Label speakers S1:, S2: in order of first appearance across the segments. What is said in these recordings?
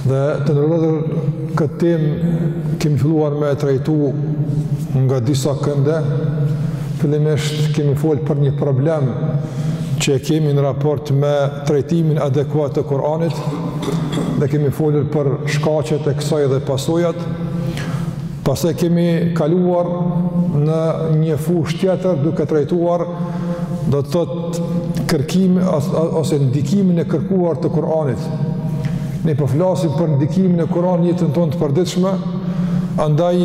S1: Dhe të nderuar vëllezër këtë temë kemi filluar me e trajtu nga disa kënde, fillimisht kemi folë për një problem që kemi në raport me trajtimin adekuat të Kuranit dhe kemi folur për shkaqet e kësaj dhe pasojat, pastaj kemi kaluar në një fushë tjetër duke trajtuar do të thotë kërkim ose ndikimin e kërkuar të Kuranit Ne po flasim për ndikimin e Kur'anit në jetën tonë të përditshme, andaj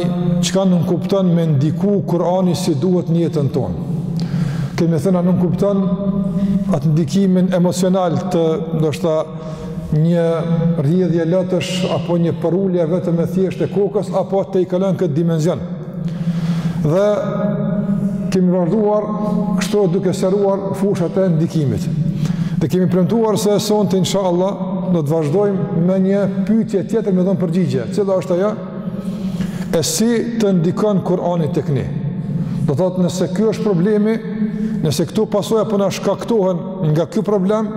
S1: çka nënkupton me ndiku Kur'ani si duhet në jetën tonë. Kemi thënë nuk kupton atë ndikimin emocional të ndoshta një rrjedhje lotësh apo një përulje vetëm e thjeshtë e kokës apo tejkalon këtë dimension. Dhe kemi vazhduar kështu duke sqaruar fushat e ndikimit. Dhe kemi premtuar se sonte inshallah do të vazhdojmë me një pyetje tjetër me i dhonë përgjigje. Cila është ajo? E si të ndikon Kur'ani tek ne? Do thotë nëse ky është problemi, nëse këto pasoja po na shkaktohen nga ky problem,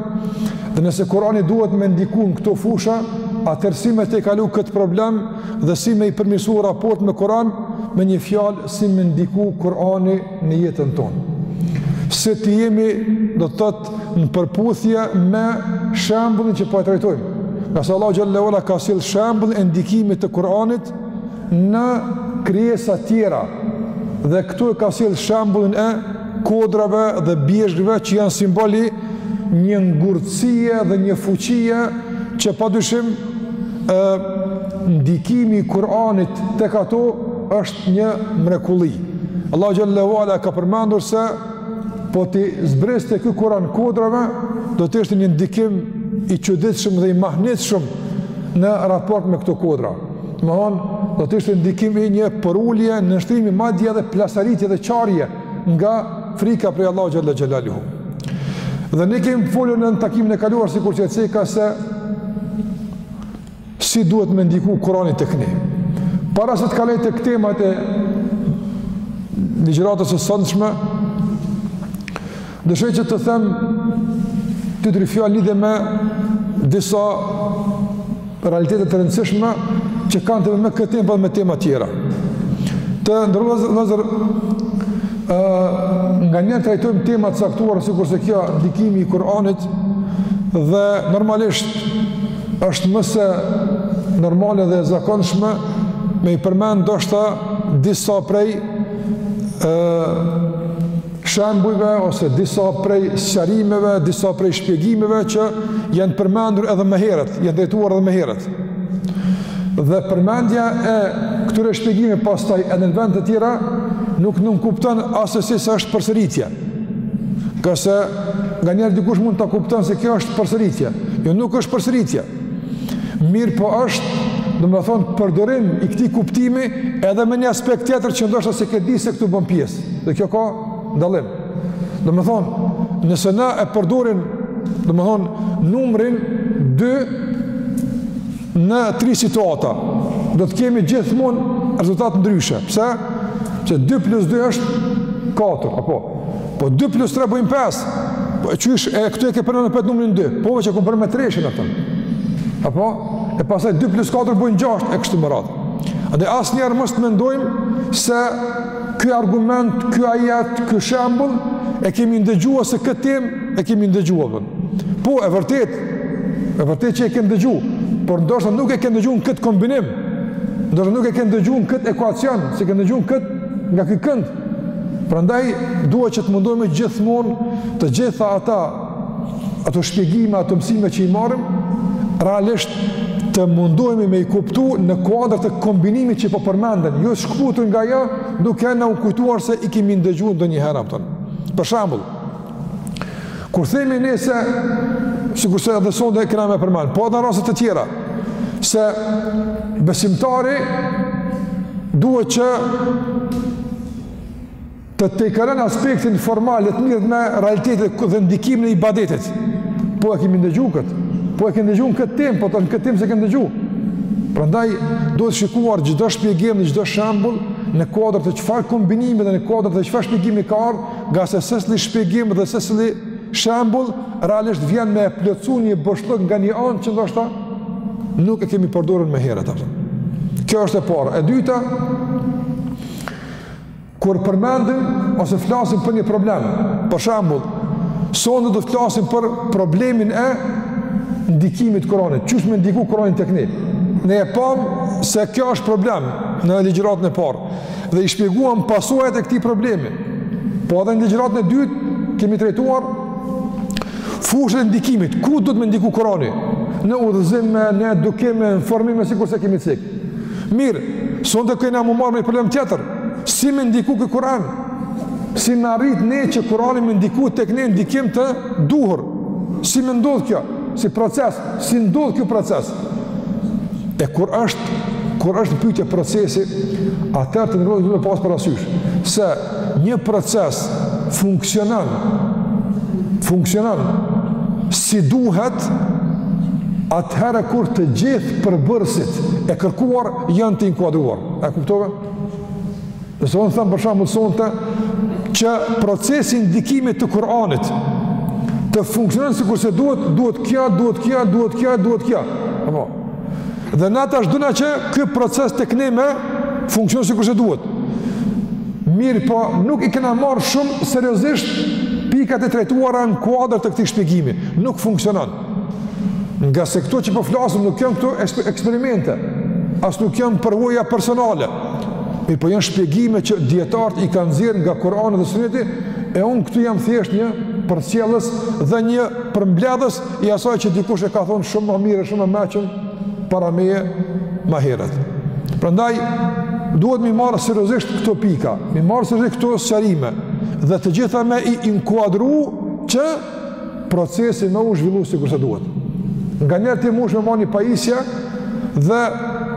S1: dhe nëse Kur'ani duhet me ndiku në këto fusha, atëherë si me tejkalu këtë problem? dhe si me e përmirësu raportin me Kur'an me një fjalë si me ndiku Kur'ani në jetën tonë. Që të jemi do të thotë në përputhje me shembullin që po e trajtojmë. Ngase Allahu xhelle ue ala ka sjellë shembullin e ndikimit të Kur'anit në krijesa tjera dhe këtu e ka sjellë shembullin e kodrave dhe bjeshkëve që janë simbol i një ngurtësie dhe një fuqie që padyshim ndikimi i Kur'anit tek ato është një mrekulli. Allahu xhelle ue ala e ka përmendur se po t'i zbriste ky Kur'an kodrave do të ishte një ndikim i çuditshëm dhe i mahnitshëm në raport me këto kodra. Domethënë, do të ishte ndikim i një përulje nënshtrimi madje dhe plasaritje dhe çarje nga frika prej Allahut xhelle xhelaluhu Dhe ne kemi folur në takimin e kaluar sikur që e ceka se si duhet me ndiku Kurani tek ne. Para se të kaloj tek temat e ligjëratës së sontshme, Dëshoj që të them dy tri fjalë lidhur me disa realitete të rëndësishme që kanë të bëjnë me këtë temë apo me tema tjera. Të nderuar vëllezër, nganjëherë trajtojmë tema të caktuara, sikurse kjo ndikimi i Kuranit, dhe normalisht është më se normale dhe e zakonshme me i përmend ndoshta disa prej e, shembujve ose disa prej sqarimeve, disa prej shpjegimeve që janë përmendur edhe më herët, janë trajtuar edhe më herët. Dhe përmendja e këtyre shpjegimeve pastaj edhe në vend të tjera nuk nënkupton asesi se është përsëritje. Ngase nganjëherë dikush mund ta kupton se kjo është përsëritje. Jo nuk është përsëritje. Mirëpo është, domethënë, përdorim i këtij kuptimi edhe me një aspekt tjetër që ndoshta s'e ke ditë se këtu bën pjesë. Dhe kjo ka dallim. Domethënë, nëse na e përdorim, domethënë, numrin 2 në tri situata, do të kemi gjithmonë rezultat ndryshe. Pse? Pse 2 plus 2 është 4, apo? Po 2 plus 3 bëjnë 5. Po qysh e këtu e ke përmendur apet numrin 2. Po veç e kam përmendur me treshin atë. Apo e pastaj 2 plus 4 bën 6 e kështu me radhë. Andaj asnjëherë mos të mendojmë se ky argument, ky ajet, ky shembull e kemi ndëgjuar ose këtë temë e kemi ndëgjuar vën. Po e vërtet, e vërtet që e kemi ndëgjuar, por ndoshta nuk e kemi ndëgjuar këtë kombinim. Ndoshta nuk e kemi ndëgjuar këtë ekuacion, s'e kemi ndëgjuar këtë nga ky kënd. Prandaj duhet që të mundohemi gjithmonë të gjitha ata ato shpjegime, ato mësime që i marrim realisht të mundohemi me i kuptu në kuadër të kombinimit që po përmenden, e jo shkëputur nga ajo, duke na u kujtuar se i kemi ndëgju ndonjëherë, a kupton. Për shambull, Kur themi ne se, sikurse edhe sonte kena me përmend, po edhe në raste të tjera, se besimtari duhet që ta tejkalon aspektin formal e të merret me realitetin dhe ndikimin e ibadetit. Po e kemi ndëgju këtë, po e kemi ndëgju në këtë temë, po tash në këtë temë s'e kemi ndëgju. Prandaj, duhet shikuar çdo shpjegim dhe çdo shembull në kuadër të çfarë kombinimi dhe në kuadër të çfarë shpjegimi ka ardhë, Ngase secili shpjegim dhe secili shembull, realisht vjen me e plotësu një boshllëk nga një anë që ndoshta nuk e kemi përdorur më herët. A kupton. Kjo është e para. E dyta, kur përmendim ose flasim për një problem, për shembull, sonte do të flasim për problemin e ndikimit të Kuranit, qysh me ndiku Kurani tek ne. Ne e pamë se kjo është problem në ligjëratën e parë. dhe i shpjeguam pasojat e këtij problemi. Po edhe në ligjëratën e dytë kemi trajtuar fushat e ndikimit, ku duhet me ndiku Kurani në udhëzim, në edukim, në formim, sikurse kemi cek. Mirë, sonte kena m'u marrë me një problem tjetër. Si me ndiku ky Kur'an? Si me arrit ne që Kur'ani me ndiku tek ne ndikim të duhur? Si me ndodh kjo? Si proces? Si ndodh ky proces? E kur është, kur është pytje procesi, atëherë të nderuar vlla me pasë parasysh, se një proces funksionon, funksionon, si duhet, atëherë kur të gjithë përbërësit e kërkuar janë të inkuadruar. E kuptove? Nëse unë tham për shembull sonte, që procesi i ndikimit të Kur'anit të funksionon sikurse duhet, duhet kja, duhet kja, duhet kja, duhet kja. Apo? Dhe na tash dona që ky proces tek ne me funksionu sikurse duhet. Mirëpo, nuk i kena marr shumë seriozisht pikat e trajtuara në kuadër të këtij shpjegimi. Nuk funksionon. Ngase këto që po flasim nuk janë këto eksperimente, as nuk janë përvoja personale. Mirëpo janë shpjegime që dijetarët i kanë nxjerrë nga Kurani dhe Suneti, e un këtu jam thjesht një përcjellës dhe një përmbledhës i asaj që dikush e ka thonë shumë ma mirë, shumë ma meçëm para meje ma herët. Prandaj duhet me i marrë seriozisht këto pika, me i marrë seriozisht këto sqarime dhe të gjitha me i inkuadru që procesi me u zhvillu sikurse duhet. Nganjëherë ti munesh me ma ni pajisja dhe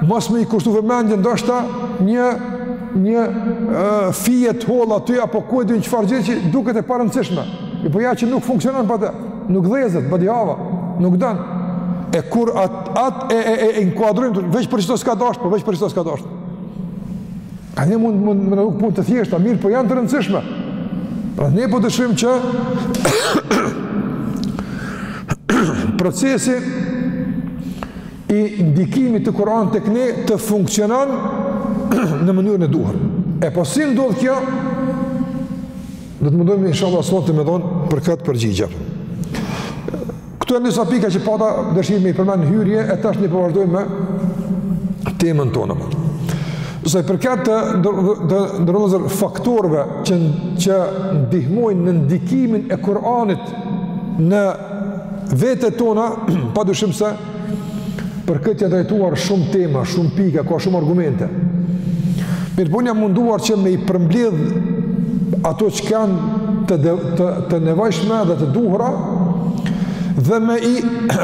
S1: mos me i kushtu vëmendje ndoshta një, një e, fije t'hollë aty apo ku e di un çfar gjëje që duket e parëndësishme. Mirëpo ja që nuk funksionon për të, nuk dhezet, badihava, nuk don. E kur atë at, e, e, e, e inkuadrujmë, veç për qëto s'ka dashtë, po veç për qëto s'ka dashtë. A ne mund mund mund nuk mund të thjeshta, mirëpo janë të rëndësishme. Pra ne po dëshirojmë që procesi i ndikimit të Kur'anit tek ne të funksionon në mënyrën e duhur. E po si ndodh kjo? Do të mundojmë inshallah sonte me dhon për këtë përgjigje. Këto janë disa pika që pata dëshirë me i përmend n'hyrje, e tash ne po vazhdojmë me temën tonë. Sa i përket të, të nderuar vllezër faktorëve që, që ndihmojnë në ndikimin e Kuranit në vetet tona, pa dyshim se Për këtë janë trajtuar shumë tema, shumë pika, ka shumë argumente. Mirëpo un jam munduar që me i përmblidh ato që jan të, de, të, të nevojshme dhe të duhura dhe me i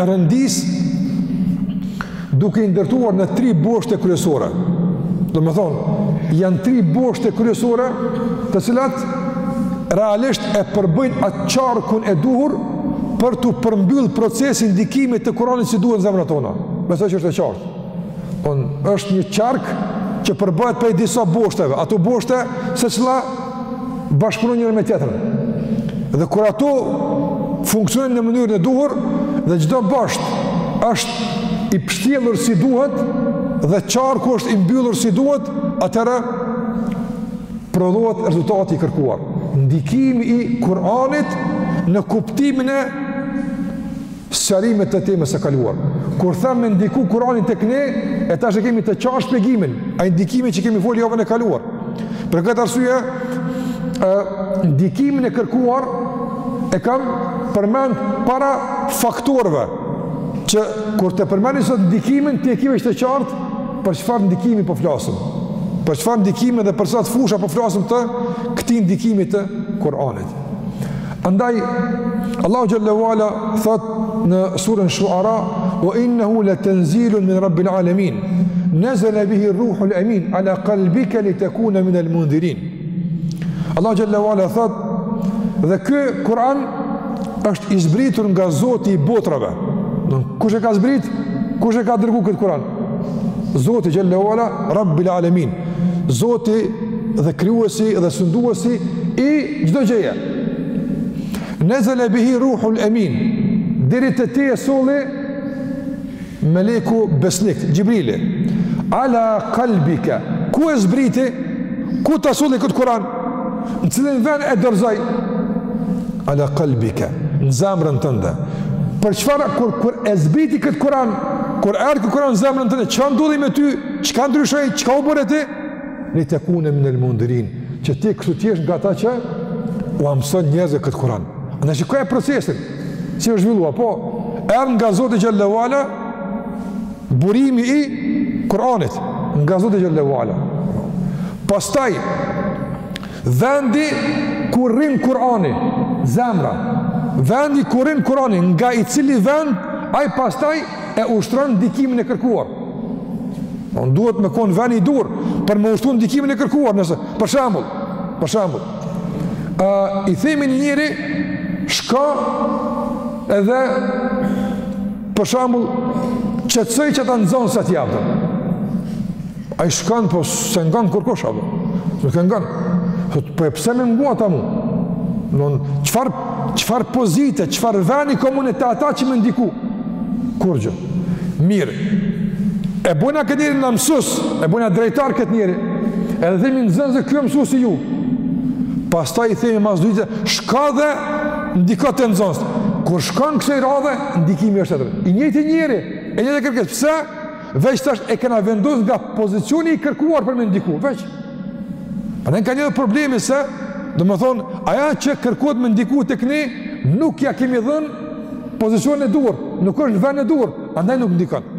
S1: rendit duke i ndërtuar në tri boshte kryesore. Domethonë, janë tri boshte kryesore të cilat realisht e përbëjnë atë qarkun e duhur për t'u përmbyll procesi i ndikimit të Kur'anit si duhet në zemrat tona. Besoj që është e qartë. Ai është një qark që përbohet prej disa boshteve. Ato boshte secila bashkëpunon njëra me tjetrën. Dhe kur ato funksionojnë në mënyrën e duhur dhe çdo bosht është i pshtjellur si duhet dhe qarku është i mbyllur si duhet, atëherë prodhohet rezultati i kërkuar, ndikimi i Kur'anit në kuptimin e sqarimit të temës së kaluar. Kur them me ndiku Kur'ani tek ne, e tash e kemi të qartë shpjegimin, ai ndikimi që kemi fol javën e kaluar. Për këtë arsye, ë ndikimin e kërkuar e kam përmend para faktorëve që kur të përmendim sot ndikimin ti e ke vetë të qartë Për çfarë ndikimi po flasim? Për çfarë ndikimi dhe për sa fusha po flasim të këtij ndikimi të Kur'anit? Andaj Allahu xhallahu ala thot në suren Shuara, "Wa innahu latanzilun min rabbil alamin, nazala bihi ar-ruhul amin ala qalbika litakuna min al-mundhirin." Allahu xhallahu ala thot, "Dhe ky Kur'an është i zbritur nga Zoti i botrave." Kush e ka zbrit? Kush e ka dërguar këtë Kur'an? Zoti xhallahu ala rabbil alamin. Zoti dhe krijuesi dhe sunduesi i çdo gjëje. Nezele bihi ruhul emin. Deri te ti e soli meleku besnik, Xhibrili. Ala kalbike. Ku e zbriti? Ku ta soli këtë kuran? në cilin vend e dorëzoi ala qalbika në zemrën tënde për çfarë kur kur e zbriti kët Kur'an kur erdhi kët Kur'an në zemrën tënde çka ndodhi me ty çka ndryshoi çka u bëre ti li tekune min el mundhirin që ti kështu të jesh nga ata që ua mëson njerëzve kët Kur'an shikoje procesin si është zhvillu po erdhi nga Zoti xhallahu ala Burimi i Kur'anit nga Zoti xhallahu ala. Pastaj vendi ku rrin Kur'ani, zemra. Vendi ku rrin Kur'ani, nga i cili vend ai pastaj e ushtron ndikimin e kërkuar. Duhet me kon veni i duhur për me ushtru ndikimin e kërkuar, nëse për shembull, për shembull, ë uh, i themi ni njeri shka Edhe për shembull qetësoj qeta nxonsat apo. Ai shkon po s'e ngon kurkush apo. Nuk e ngon. Po po pse me m'ngu ata mu? Don çfar çfar pozite, çfar veni kom unë te ata që me ndiku. Kurgjo. Mirë. E bojna këtë njeri na mësus, e bojna drejtor këtë njeri, edhe themi nxonsve ky o mësusi ju. Pastaj i themi mas dite, shka dhe Ndikot te nxënësi. Kur shkon kësoj radhe, ndikimi është tjetër. I njëjti njeri, e njëjta kërkesë. Pse? Veç tash e kena vendus nga pozicioni i kërkuar për me ndiku. Veç. Prandaj ka një problemi se, domethënë, aja që kërkohet me ndiku te ne, nuk ja kemi dhënë pozicionin e duhur, nuk është vendin e duhur, andaj nuk ndikon.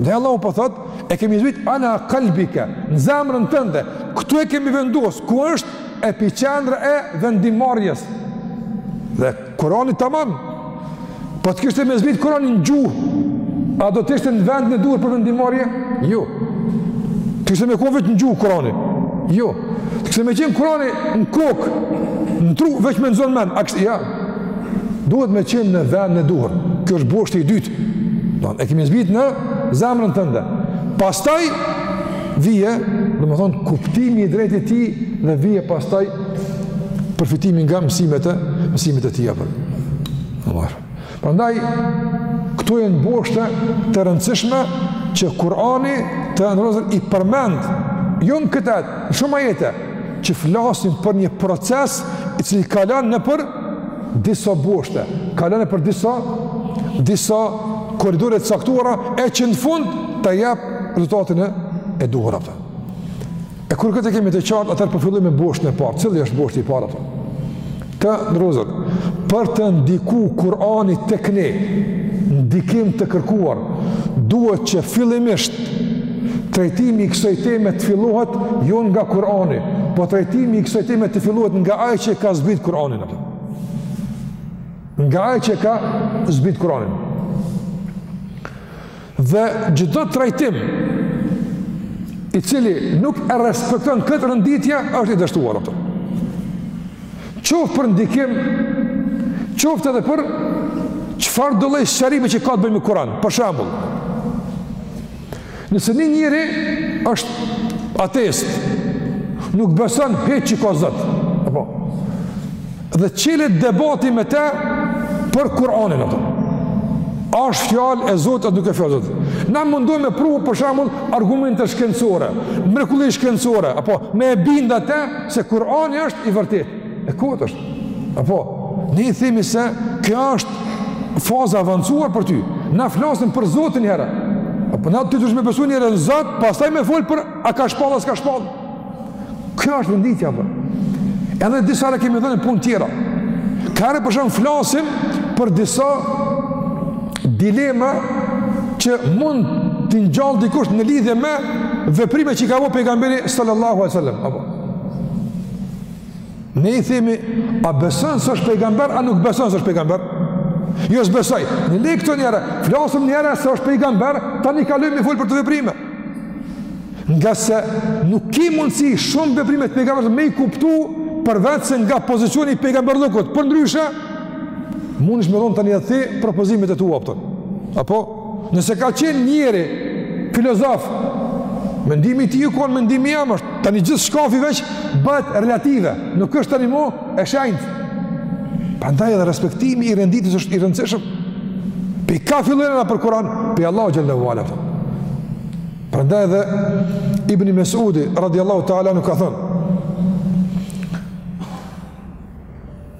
S1: Dhe Allahu po thotë, e kemi zbrit ala kalbike, në zemrën tënde, këtu e kemi vendos, ku është epiqendra e vendimmarrjes. Dhe Kurani tamam. Po të kishte me zbrit Kurani në gjuhë, a do të ishte në vendin e duhur për vendimmarrje? Jo. Të kishte me kon veç në gjuhë Kurani. Jo. Të kishte me qenë Kurani në kokë, në tru veç me nxon mend. A kishte ja. Duhet me qenë në vendin e duhur. Ky është boshti i dytë. Don, e kemi zbrit në zemrën tënde. Pastaj Vije, domethënë, kuptimi i drejtë i tij dhe vije pastaj përfitimi nga mësimet e mësimet e tjera apo. Amarë. Prandaj, këto janë boshte të rëndësishme që Kurani të nderuar i përmend, jo në këtë ajet, në shumë ajete, që flasin për një proces i cili kalon nëpër disa boshte, kalon nëpër disa, disa korridore të caktuara, e që në fund ta jep rezultatin e duhur apo. E kur këtë e kemi të qartë, atëherë po fillojmë me boshtin e parë. Cili është boshti i parë apo? Të nderuar. Për të ndiku Kur'ani tek ne, ndikim të kërkuar, duhet që fillimisht trajtimi i kësaj teme të fillohet jo nga Kurani, po trajtimi i kësaj teme të fillohet nga ai që e ka zbrit Kur'anin apo. Nga ai që e ka zbrit Kur'anin. Dhe çdo trajtim i cili nuk e respekton këtë renditje është i dështuar apo. Qoftë për ndikim, qoftë edhe për çfarëdo lloj sqarimi që ka të bëjë me Kur'an. Për shembull, nëse një njeri është ateist, nuk beson hiç që ka Zot, apo dhe çelet debati me të për Kur'anin apo. A është fjalë e Zotit apo nuk është fjalë e Zotit? Na mundohem me pru për shembull argumente shkencore, mrekulli shkencore apo me e bind atë se Kur'ani është i vërtetë. E kot është. Apo ne i themi se kjo është faza avancuar për ty. Na flasim për Zotin herë. Apo na ti duhet të besosh në Zot, pastaj me fol për a ka shpallë a s'ka shpallë. Kjo është renditja apo. Edhe disa herë kemi dhënë punë tjera. Ka herë për shembull flasim për disa dilema që mund t'i ngjallë dikush në lidhje me veprime që i ka bo pejgamberi sallallahu alejhi ve selem. Apo. Ne i themi, a beson se është pejgamber, a nuk beson se është pejgamber? Jo s'besoj, ne lejmë këto njëherë, flasim njëherë se është pejgamber, tani kalojmë me fol për këto veprime. Ngase nuk ki mundësi shumë veprime të pejgamberit, me i kuptu përveç se nga pozicioni i pejgamberllëkut, përndryshe, mund edhe me dhonë tani edhe ti propozimet e tua. Apo? Nëse ka qenë njeri filozof, mendimi i tij u konë, mendimi jem është, tani gjithçka veç bëhet relative, nuk është tani mo e shenjtë. Prandaj edhe respektimi i renditjes është i rëndësishëm. Pi ka fillon rruga për Kuran, pi Allahut xhele ue ala. Prandaj edhe Ibni Mesudi, radiallahu ta'ala anhu, ka thënë,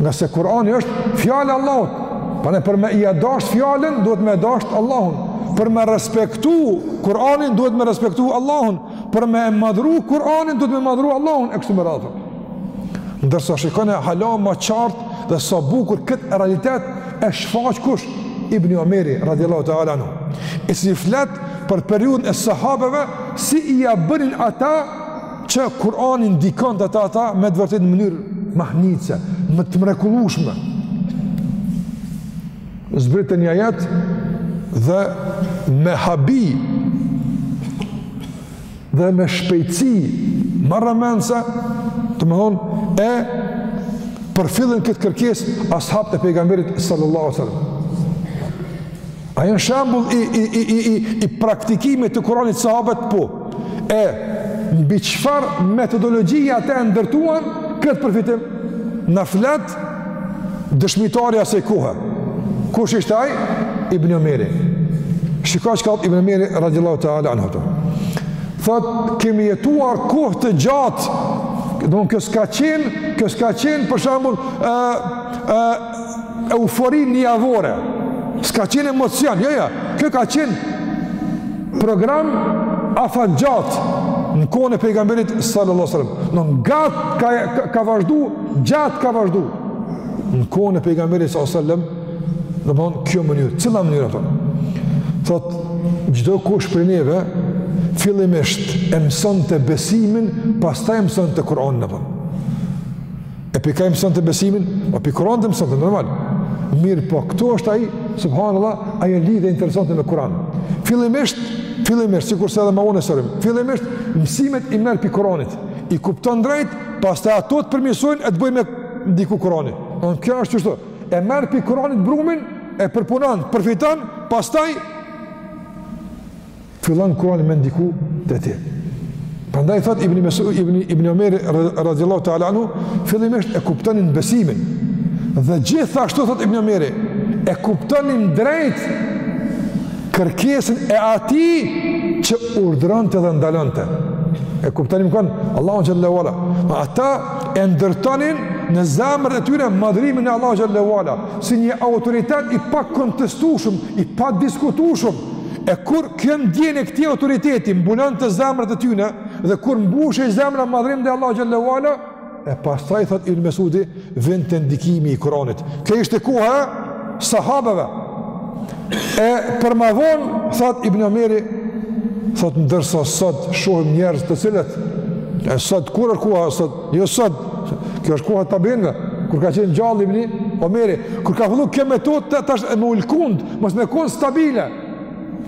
S1: Ngase Kurani është fjala e Allahut, prandaj për me ia dasht fjalën, duhet me e dasht Allahun. Për me respektu Kuranin, duhet me respektu Allahun. Për me madhru Kuranin, duhet me madhru Allahun, e kështu me radhë. Ndërsa shikoni hala ma qartë dhe sa bukur këtë realitet e shfaq kush? Ibni Omeri, radiallahu ta'ala anhu. I cili flet për periudhën e sahabeve, si ia bënin ata Që Kurani ndikonte te ata me të vërtetë në mënyrë mahnitëse, më të mrekullushme. Zbriste një ajet dhe me habi dhe me shpejtësi marramendëse domethënë e përfillnin këtë kërkesë ashabët e pejgamberit sallallahu sallam a janë shembull i, i, i, i, i praktikimit të kuranit sahabet po E, mbi çfarë metodologjie ata e ndërtuan këtë përfitim? Na flet dëshmitari i asaj kohe. Kush ishte ai? Ibn Omeri. Shiko çka Ibn Omeri radiallahu ta'ala anhu thotë. Thot, kemi jetuar kohë të gjatë, domethënë kjo s'ka qenë, kjo s'ka qenë, për shembull, e, e, eufori njëjavore, s'ka qenë emocion, jo, jo, kjo ka qenë program afatgjatë në kohën e pejgamberit sallallahu sallam, domethënë gjatë ka, ka, ka vazhdu, gjatë ka vazhdu, në kohën e pejgamberit sallallahu sallam, domethënë kjo mënyrë, cila mënyrë ato? Thot, çdokush prej neve, fillimisht e mësonte besimin, pastaj e mësonte Kur'anin apo. E pi kah e mësonte besimin? Po pi Kuranit e mësonte normal. Mirëpo, këtu është ai, subhanallah, ajo lidhje interesante me kuran. Fillimisht, fillimisht, sikurse edhe ma vonë e sërim, fillimisht, mësimet i merr pi Kuranit, i kupton drejt, pastaj ato të përmirësojnë e të bëjnë me ndiku kurani. Domethënë kjo është qështu, e merr pi Kuranit brumin, e përpunon, përfiton, pastaj, fillon Kurani me ndiku te ti. Prandaj thot Ibn Mesud Ibn Ibn Omer radhiyallahu ta'ala anhu, fillimisht e kuptonin besimin. Dhe gjithashtu thot Ibn Omer e kuptonin drejt kërkesën e atij që urdhëronte dhe ndalonte. E kuptonin kon Allahu xhallahu ala. Ata e ndërtonin në zemrën e tyre madhrimin e Allahu xhallahu ala, si një autoritet i pakontestueshëm, i padiskutueshëm E kur kjo ndjenjë e këtij autoriteti mbulonte zemrat e tyne dhe kur mbushej zemra madhrim te Allah Gjellewala, e pastaj thot Ibn Mesudi vinte ndikimi i Kuranit. Kjo ishte koha e sahabëve. E për ma vonë, thot Ibn Omeri, thot ndërsa sot shohim njerëz të cilët, e sot kur e koha sot, Jo sot, kjo është koha tabiinve, kur ka qenë gjallë ibni Omeri, kur ka fillu kjo metod tash me u lkund, mos me konë stabile,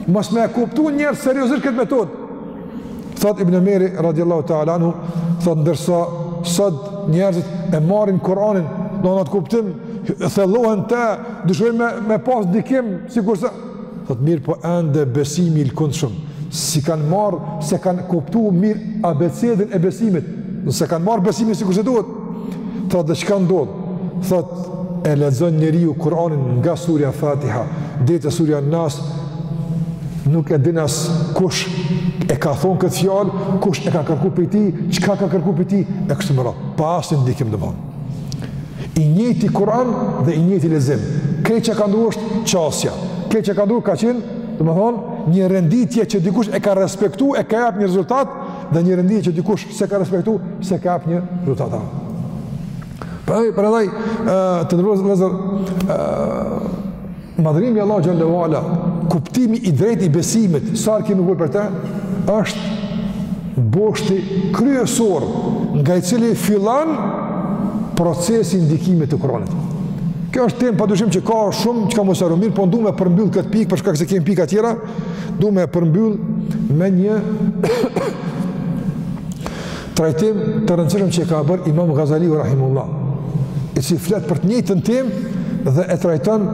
S1: mos me e kuptu njerëz seriozisht këtë metod. Thot ibn Omeri, radiallahu ta'ala anhu, thot ndërsa sot njerëzit e marrin Kuranin, në atë kuptim, thellohen te, dëshirojnë me, me pas ndikim, sikurse, Thot mirëpo ende besimi i lkundshëm. S'e kanë marrë, s'e kanë kuptu mirë abëcënë e besimit. S'e kanë marrë besimin sikurse duhet. Thot dhe çka ndodh. Thot e lexon njeriu Kur'anin nga surja Fatiha deri te surja Nas nuk e din as kush e ka thonë këtë fjalë, kush e ka kërku prej tij, çka ka kërku prej tij, e kështu me radhë. Pa asnjë ndikim domethonë I njëjti Kur'an dhe i njëjti lexim. Kejt çka ka ndru është qasja. Kejt çka ka ndru ka qenë, domethonë, një renditje që dikush e ka respektu, e ka jap një rezultat, dhe një renditje që dikush s'e ka respektu, s'e ka jap një rezultat. Prandaj, prandaj, të nderuar vllezër, Madhërimi i Allah Gjallewala, kuptimi i drejt i besimit, sarë kemi gojë për te, është boshti kryesor nga i cili fillon procesi i ndikimit të Kuranit. Kjo është temë padyshim që ka shumë çka me zgjeru mirëpo du me përmbyll këtë pikë, për shkak se kemi pika tjera, du me e përmbyll me një Trajtim të rëndësishëm që e ka bërë Imam Ghazaliu rahimullah, i cili flet për të njëjtën temë dhe e trajton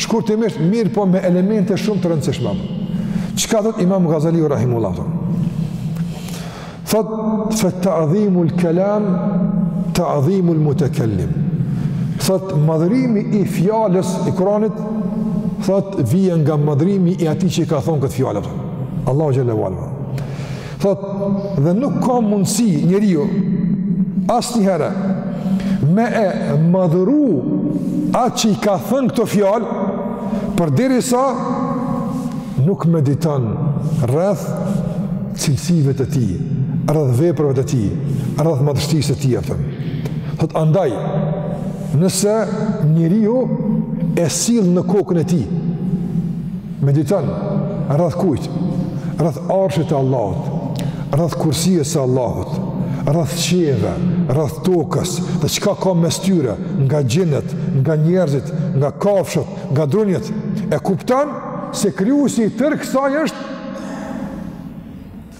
S1: shkurtimisht mirëpo me elemente shumë të rëndësishme. Çka thot Imam Ghazaliu rahimullah? Thot fa ta'dhimul kalam ta'dhimul mutakallim. Thot madhërimi i fjalës i Kuranit thot vjen nga madhërimi i atij që ka thon këtë fjalë. Allahu xhelalu ala. Thot, dhe nuk ka mundësi njeriu asnjëherë me e madhuru atë që i ka thënë këto fjalë, përderisa nuk mediton rreth cilësive të tij, rreth veprave të tij, rreth madhështisë të tij, aftëm. Thot, andaj, nëse njeriu e sjell në kokën e tij, Mediton rreth kujt? Rreth arshit të Allahut, rreth kursies së Allahut, rreth qiejve, rreth tokës, dhe çka ka mes tyre, nga xhinët, nga njerëzit, nga kafshët, nga drunjtë. E kupton se krijuesi i tërë kësaj është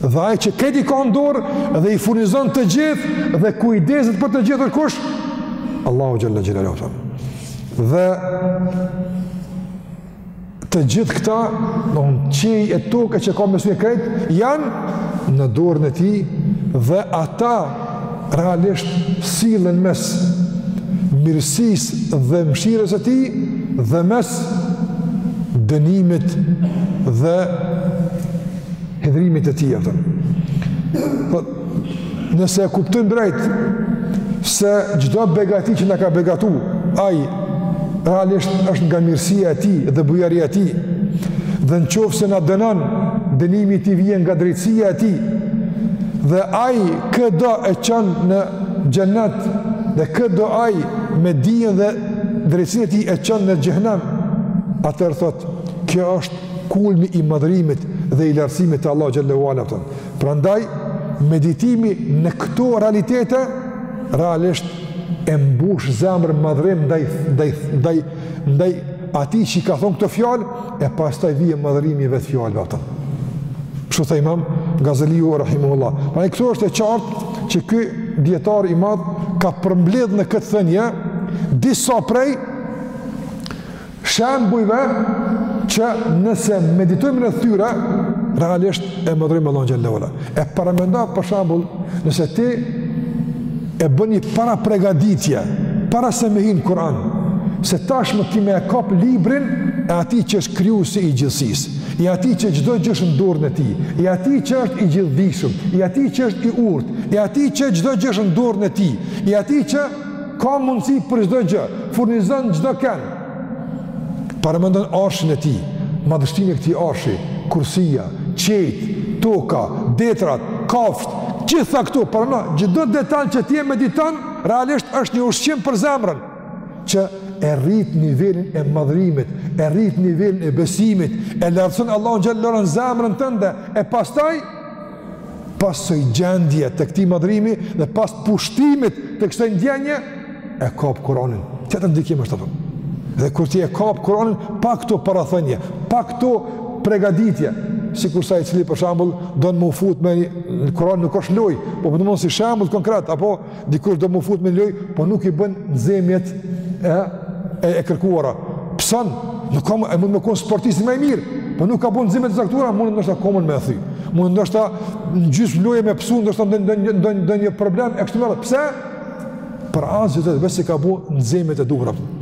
S1: dhe ai që këta i ka në dorë dhe i furnizon të gjithë dhe kujdeset për të gjithë kush? Allahu xhel-le xhelaluhu. Dhe Të gjithë këta, në qiej e tokë, çka ka mes tyre krejt, janë në dorën e tij dhe ata realisht sillen mes mirësisë dhe mëshirës së tij dhe mes dënimit dhe hidhrimit të tij atë. Po Nëse e kuptojmë drejt se çdo begati që na ka begatu, ai realisht është nga mirësia e tij dhe bujaria e tij. Dhe në qoftë se na dënon, dënimi i tij vjen nga drejtësia e tij. Dhe ai këdo e çon në xhenet dhe këdo ai me dijen dhe drejtësinë e tij e çon në xhehenem. Atëherë thotë, kjo është kulmi i madhërimit dhe i lartësimit të Allah xhel-le ue ala. Prandaj, meditimi në këto realitete, realisht e mbush zemrën madhërim ndaj, ndaj, ndaj, ndaj atij që i ka thonë këto fjalë, e pastaj vjen madhërimi i vetë fjalëve atëherë. Kështu tha imam Gazeliu, rahimehullah. Prandaj këtu është e qartë që ky dijetar i madh ka përmbledh në këtë thënie, disa prej shembujve që nëse meditojmë rreth tyre, realisht e madhërojmë Allahun xhel-le ue ala. E paramendo për shembull, nëse ti e bën një parapërgatitje, para se me hy në Kur'an, se tashmë ki me e kap librin e atij që është krijuesi i gjithësisë, i atij që çdo gjë është në dorën e tij, i atij që është i gjithëdijshëm, i atij që është i urtë, i atij që çdo gjë është në dorën e tij, i atij që ka mundësi për çdo gjë, furnizon çdo kënd. Paramendon arshin e tij, madhështinë e këtij arshi, kursia, qiejt, toka, detrat, kafshët, gjitha këto, pra, çdo detal që ti e mediton, realisht është një ushqim për zemrën, që e rrit nivelin e madhërimit, e rrit nivelin e besimit, e lartëson Allahun xhel-le ue ala në zemrën tënde, e pastaj, pas kësaj gjendje të këtij madhërimi dhe pas pushtimit të kësaj ndjenje, e kap Kur'anin. Tjetër ndikim është, a kupton. Dhe kur ti e kap Kur'anin, pa këto parathënie, pa këto pregaditje, sikurse ai i cili për shembull don me u fut me një Kur'ani nuk është lojë, po për po të mundë si shembull konkret, apo dikush do me u fut në lojë, po nuk i bën nxemjet e e, e kërkuara. Pëson, nuk ka, e mund me kon sportisti ma i mirë, po nuk i ka bo nxemjet e caktuara, mund ndoshta komën me thy. Mund ndoshta në gjysmë lojë me psu, ndoshta ndonjë ndonjë ndonjë ndonjë problem e kështu me radhë. Pse? Për asgjë tjetër veç s'i ka bo nxemjet e duhura.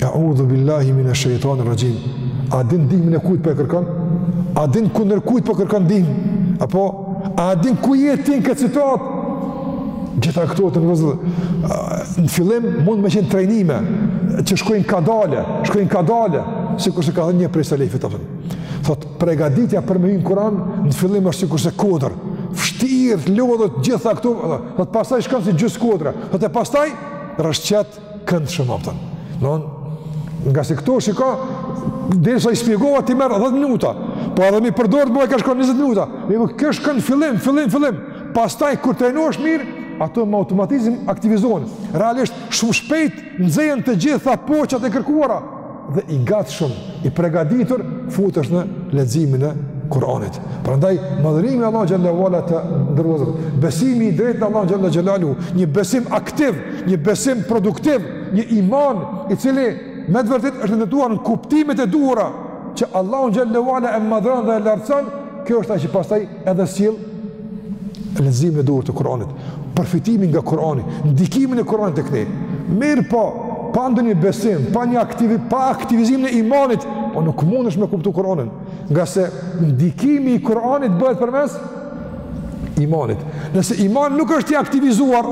S1: A'udhu billahi minash shaitanir rajim. A din ndihmën e kujt po e kërkon? A din kundër kujt po kërkon ndihmë? Apo a din ku je ti në këtë situatë? Gjitha këto të nderuar vëllezër, në fillim mund me qenë trajnime, që shkojnë kadale, shkojnë kadale, sikurse ka thënë një prej selefit, a kupton. Thot, pregaditja për me hi në Kur'an, në fillim është sikurse kodër, vështirë, lodhet, gjitha këto, thot, pastaj shkon si gjysë kodra, thot, e pastaj rrëshqet, këndshëm, a kupton. Domethënë, ngase këto shiko, derisa i shpjegova t'i merr 10 minuta, po edhe me i përdor të bëhe ka shkon 20 minuta, mi më kësh këndë fillim, fillim, fillim, pastaj kur të trajnohesh mirë, ato me automatizëm aktivizohen. Realisht, shumë shpejt, nxehen të gjitha poçat e kërkuara, dhe i gatshëm, i pregaditur, futesh në leximin e Kur'anit. Prandaj, madhërimi i Allahut xhele ue ala, të nderuar vëllezër, besimi i drejtë në Allahun xhele xhelaluhu, një besim aktiv, një besim produktiv, një iman i cili me të vërtetë është i ndërtuar në kuptimet e duhura që Allahun xhele ue ala e madhëron dhe e lartëson, kjo është ajo që pastaj edhe sjell leximin e duhur të Kuranit, përfitimin nga Kurani, ndikimin e Kuranit tek ne. Mirëpo, pa ndonjë besim, pa një aktivi, pa aktivizimin e imanit, po nuk mundesh me kuptu Kur'anin, ngase ndikimi i Kur'anit bëhet përmes imanit. Nëse imani nuk është i aktivizuar,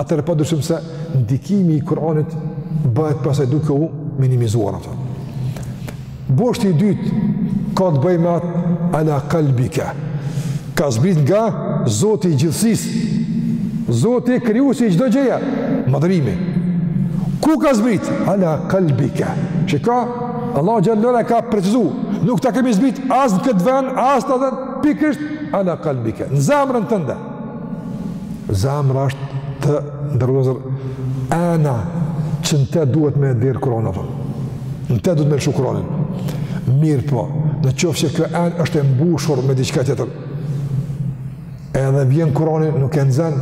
S1: atëherë pa dyshim se ndikimi i Kur'anit bëhet pastaj duke u minimizuar atë. Boshti i dytë ka të bëjë me atë ala kalbike. Ka zbrit nga Zoti i gjithësisë. Zoti e Krijuesi i çdo gjëje. Madhërimi. Ku ka zbrit? Ala kalbike. Çka? Allahu xhele ue ala e ka precizu. Nuk ta kemi zbrit as në këtë vend, as në, dhe pikërisht ala kalbike. Në zemrën tënde. Zemra është të nderuar vëllezër ena që në te duhet me derdh Kur'ani, a kupton. Në te duhet me lëshu Kur'anin. Mirëpo, në qoftë që kjo enë është e mbushur me diçka tjetër, edhe vjen Kur'ani, nuk e nxen,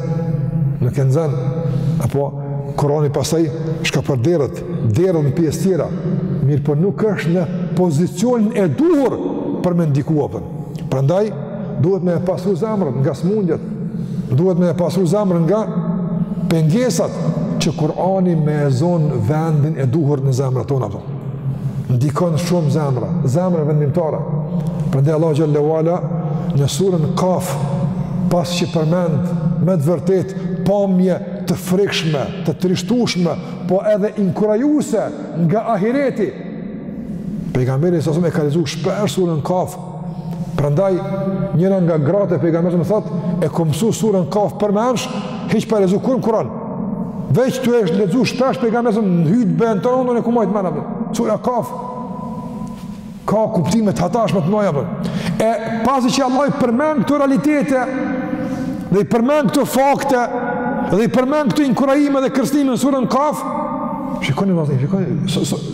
S1: nuk e nxen, apo Kur'ani pastaj shkapërderdhet, derdhet në pjesë tjera, mirëpo nuk është në pozicionin e duhur për me ndiku, a kupton. Prandaj duhet me e pasru zemrat nga smundjet, duhet me e pasru zemrat nga pengesat që Kurani me e zonë vendin e duhur në zemrat tona. Për. Po. Ndikon shumë zemra, zemra vendimtare. Prandaj Allah xhelle ve ala në surën kaf, pasi që përmend me të vërtetë pamje të frikshme, të trishtushme, po edhe inkurajuse nga ahireti, Pejgamberi alejhi selam e ka lexu shpesh surën Kaf. Prandaj njëra nga gratë e pejgamberit thot, e kam mësu surën Kaf përmendsh, hiç pa lexu kurrë n'Kur'an. Veç tu e lexu shpesh pejgamberi në hytben tonë unë e kum majt n'mend. Sura Kaf ka kuptime të hatashme të mdhaja po. E pasi që Allah i përmend këto realitete dhe i përmend këto fakte dhe i përmend këto inkurajime dhe kërcnime në surën Kaf, shikoni vazhdimi, shikoni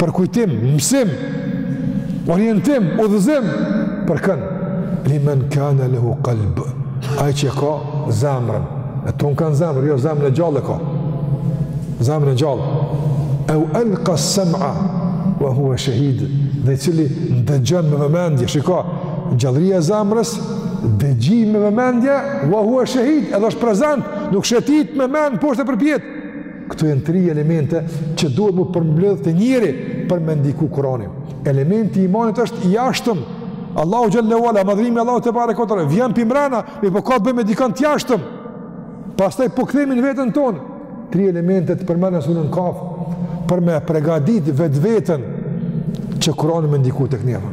S1: përkujtim, mësim, orientim, udhëzim, për kën, li men kane lehu kalbë, ai që e ka zemrën, e tanë kanë zemrë, jo zemrën e gjallë e ka, zemrën e gjallë, eu elka sem'a, wa hua shahid, dhe i cili ndëgjon me vëmendje, shiko, gjallëria e zemrës, dëgjim me vëmendje, wa hua shahid, edhe është prezent, nuk shëtit me mend, po është e përpjetë, Këto janë tri elemente që duhet m'u përmbledhë te njeri për me ndiku Kurani. Elementi i imanit është i jashtëm. Allahu xhelle ve ala, madhrimi i Allahut tebareke ve teala, vjen pi mrena, ami po ka të bëjë me dikan të jashtëm. Pastaj po kthehemi në veten tonë. Tri elemente të përmendme në surën Kaf, për me pregadit vetveten që Kurani me ndiku tek neve.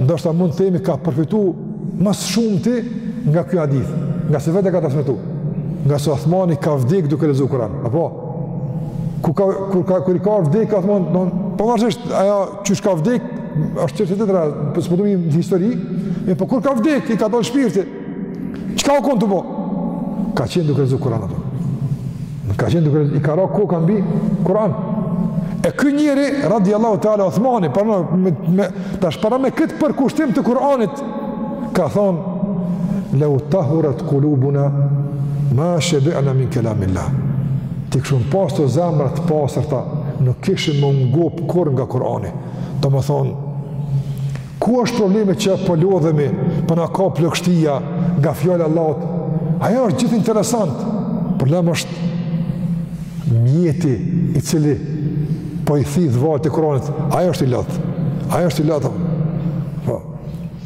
S1: ndoshta mund të themi ka përfitu ma së shumti nga ky hadith, ngase vetë e ka transmetu, ngase Othmani ka vdek duke lexu Kur'an, apo? Ku ka, kur ka, kur i ka vdek, Othmani, në, pavarësisht, ajo qysh ka vdek, është çështje tjetër, s'po futemi n'histori, e po kur ka vdek, i ka dalë shpirti, Çka u konë tu bo? Ka qenë duke lexu Kur'an apo. Ka qenë duke lexu, i ka ra koka mbi Kur'an. E ky njeri, radi Allahu Teala Othmani, po, me, me, tash pra me këtë përkushtim të Kur'anit, ka thonë, leu tahurat kulubuna, ma shëbëna min kelamillah. T'i kishim pastë zemrat e pastërta, nuk kishim m'u ngopë kurrë nga Kur'ani. Domethonë, Ku është problemi që po lodhemi, po na kap plogështia nga fjala e Allahut? Ajo është gjithë interesant. Problemi është mjeti i cili po i thith valët e Kur'anit, ai është i lodhë. Ai është i lodhë. Po.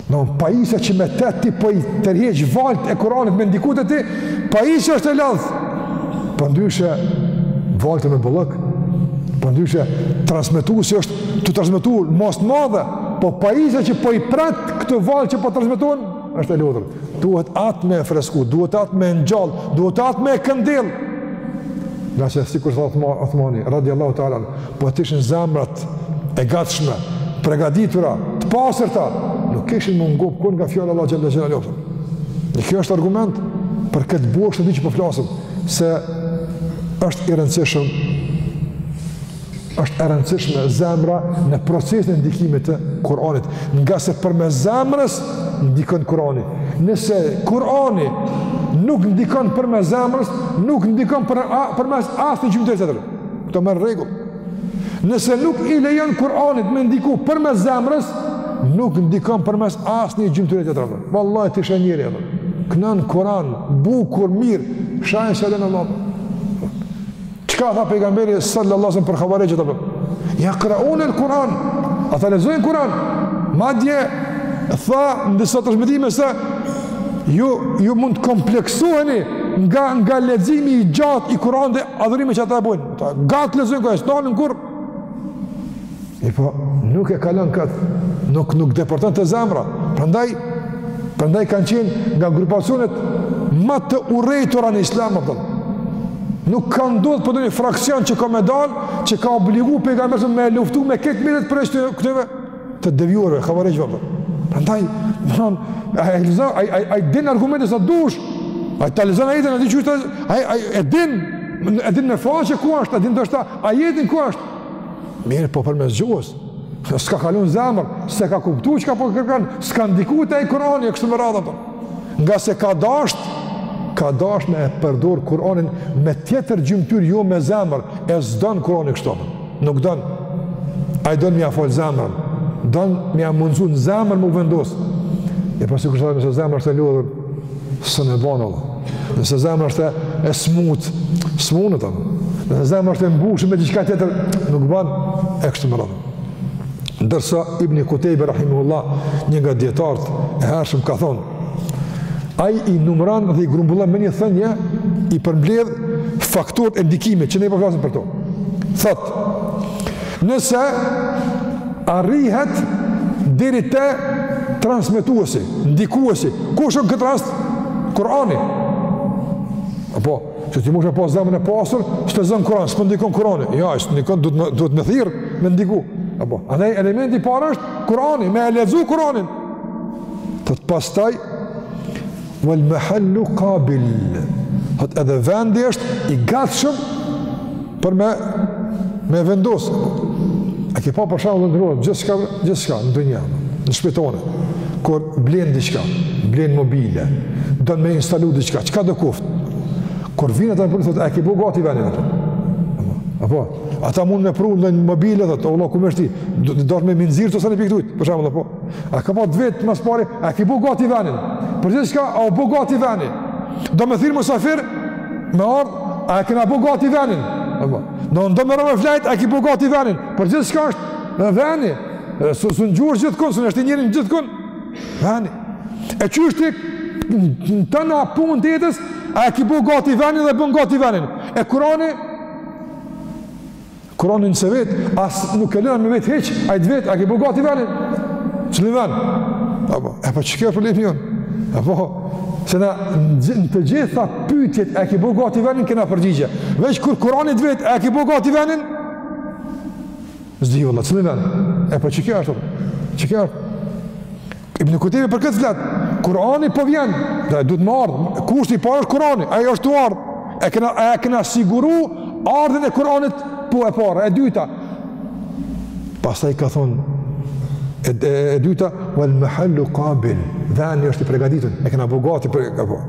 S1: Në pajisja që me te ti po i tërheq valët e Kur'anit me ndiku te ti, pajisja është e lodhë. Përndryshe valët me bollëk, përndryshe transmetuesi është tu transmetu n'masë të madhe. Po pajisja që po i pret këto valë që po transmetuen, është e lodhur. Duhet atë me e fresku, duhet atë me e ngjall, duhet atë me e këndell. Ngase sikur tha Othmani, radi Allahu ta'ala anhu, po të ishin zemrat e gatshme, pregatitura, të pastërta, nuk ishin m'u ngopë kurrë nga fjala e Allahut xhel-le shanuhu. E kjo është argument për këtë çështje që po flasëm, se është i rëndësishëm është e rëndësishme zemra në procesin e ndikimit të Kur'anit, ngase përmes zemrës ndikon Kur'ani. Nëse Kur'ani nuk ndikon përmes zemrës, nuk ndikon për, a, përmes asnjë gjymtyre tjetër. Këtë merre rregull. Nëse nuk i lejon Kur'anit me ndiku përmes zemrës, nuk ndikon përmes asnjë gjymtyre tjetër. Vallahi të ishe njeri, edhe knon Kur'an, bukur, mirë, shajnë shalën Allah. Çka tha pejgamberi sallallahu alajhi wasallam për havarixhët apo? Jakraune el Kur'an. Ata lexojnë Kur'an. Madje tha në disa transmetime se ju ju mund të kompleksoheni nga nga leximi i gjatë i Kur'anit dhe adhurimi që ata e bëjnë. Ata gjatë lexojnë Kur'an, s'dalin kurrë. E po, nuk e kalon këtë, nuk, nuk depërton te zemra. Prandaj, prandaj kanë qenë nga grupacionet ma të urrejtura në islam, apo. Nuk ka ndodhë për ndonjë fraksion që ka me dal, që ka obligu pejgamberi a.s. me e luftu me këtë mirët prej këtyve, këtëve. të devijuarve havarixhve, apo. Prandaj, me thonë, ai ai lexon, ai ai ai din argumente sa dush. Ai ta lexon ajetin aty çështë, ai ai e din, e din me faqe ku është, e din ndoshta ajetin ku është. Mirëpo përmes gjuhës. S'ka kalu n'zemër, s'e ka kuptu çka po kërkon, s'ka ndiku te ai Kurani, e kështu me radhë, për. ngase ka dasht, ka dasht me e përdor Kuranin me tjetër gjymëtyr, jo me zemër, e s'don Kurani kështu Nuk don. Ai don m'ia fal zemrën. Don m'ia mundsu në zemër m'u vendos. E pasi kur thonë se zemra është e lodhur, s'e më bën atë. Nëse zemra është e smut, smunë, atë. Nëse zemra është e mbushur me diçka tjetër, nuk bën e kështu me radhë. Ndërsa Ibn Kutejbe, Rahimehullah, një nga dijetarët e hershëm ka thonë, ai i numëron dhe i grumbullon me një thënie i përmbledh faktorët e ndikimit që ne po flasim për to. thotë, nëse arrihet deri te transmetuesi, ndikuesi, kush në këtë rast? Kurani. Apo, që ti mundesh me pas zemrën e pastër, s'po lexon Kur'an, s'po ndikon Kur'ani. Jo, ja, s'të ndikon, duhet me, duhet me thirr me ndiku. Apo, andaj elementi i parë është Kur'ani, me e lexu Kur'anin. Thotë pastaj Wal mahallu qabil. Thot edhe vendi është i gatshëm për me e vendos. A ke pa për shembull ndrojë gjithçka gjithçka në dynja, në shpi tonë. Kur blen diçka, blen mobile, do me instalu diçka, çkado koftë. Kur vijnë ata po thotë, a ke bo gati vendin? Apo, ata mund me pru do mobile, thotë, vallah, ku me i shti, do të dorë me m'i nxjerrë të sa në pikë dujtë, për shembull, apo. A ka po të vet ma s'pari, a e ki bo gati venin? Për gjithçka, a u bo gati veni? Do me thirrë musafir, me ardhë, a e kena bo gati venin? Do, do me ra me flejt, a e ki bo gati venin? Për gjithçka është veni. S'un gjush gjithkun, s'un e shti njerin gjithkun. Venin. E qeshtu në tana punët e jetës, a e ki bo gati venin dhe bon gati venin? E kurani, Kuranin s'e vet, as nuk e lënë me vet hiç, ai të vet, a ke bo gati venin? Cilin ven? Apo, e po çka është problemi jonë? Apo, se na në të gjitha pyetjet a ke bo gati venin kena përgjigje. Veç kur Kurani të vet, a ke bo gati venin? S'di valla, cilin ven? E po çka është? Çka është? Ibn Kutejbe për këtë flet, Kurani po vjen, dhe duhet me ardhë, kushti i parë është Kurani, ai është tu ardhë, e kena, e kena siguru ardhjen e Kuranit apo, e para, e dyta. Pastaj ka thonë, e, e, e dyta, wal mahallu kabil, veni është i pregaditun, e kena bo gati, apo.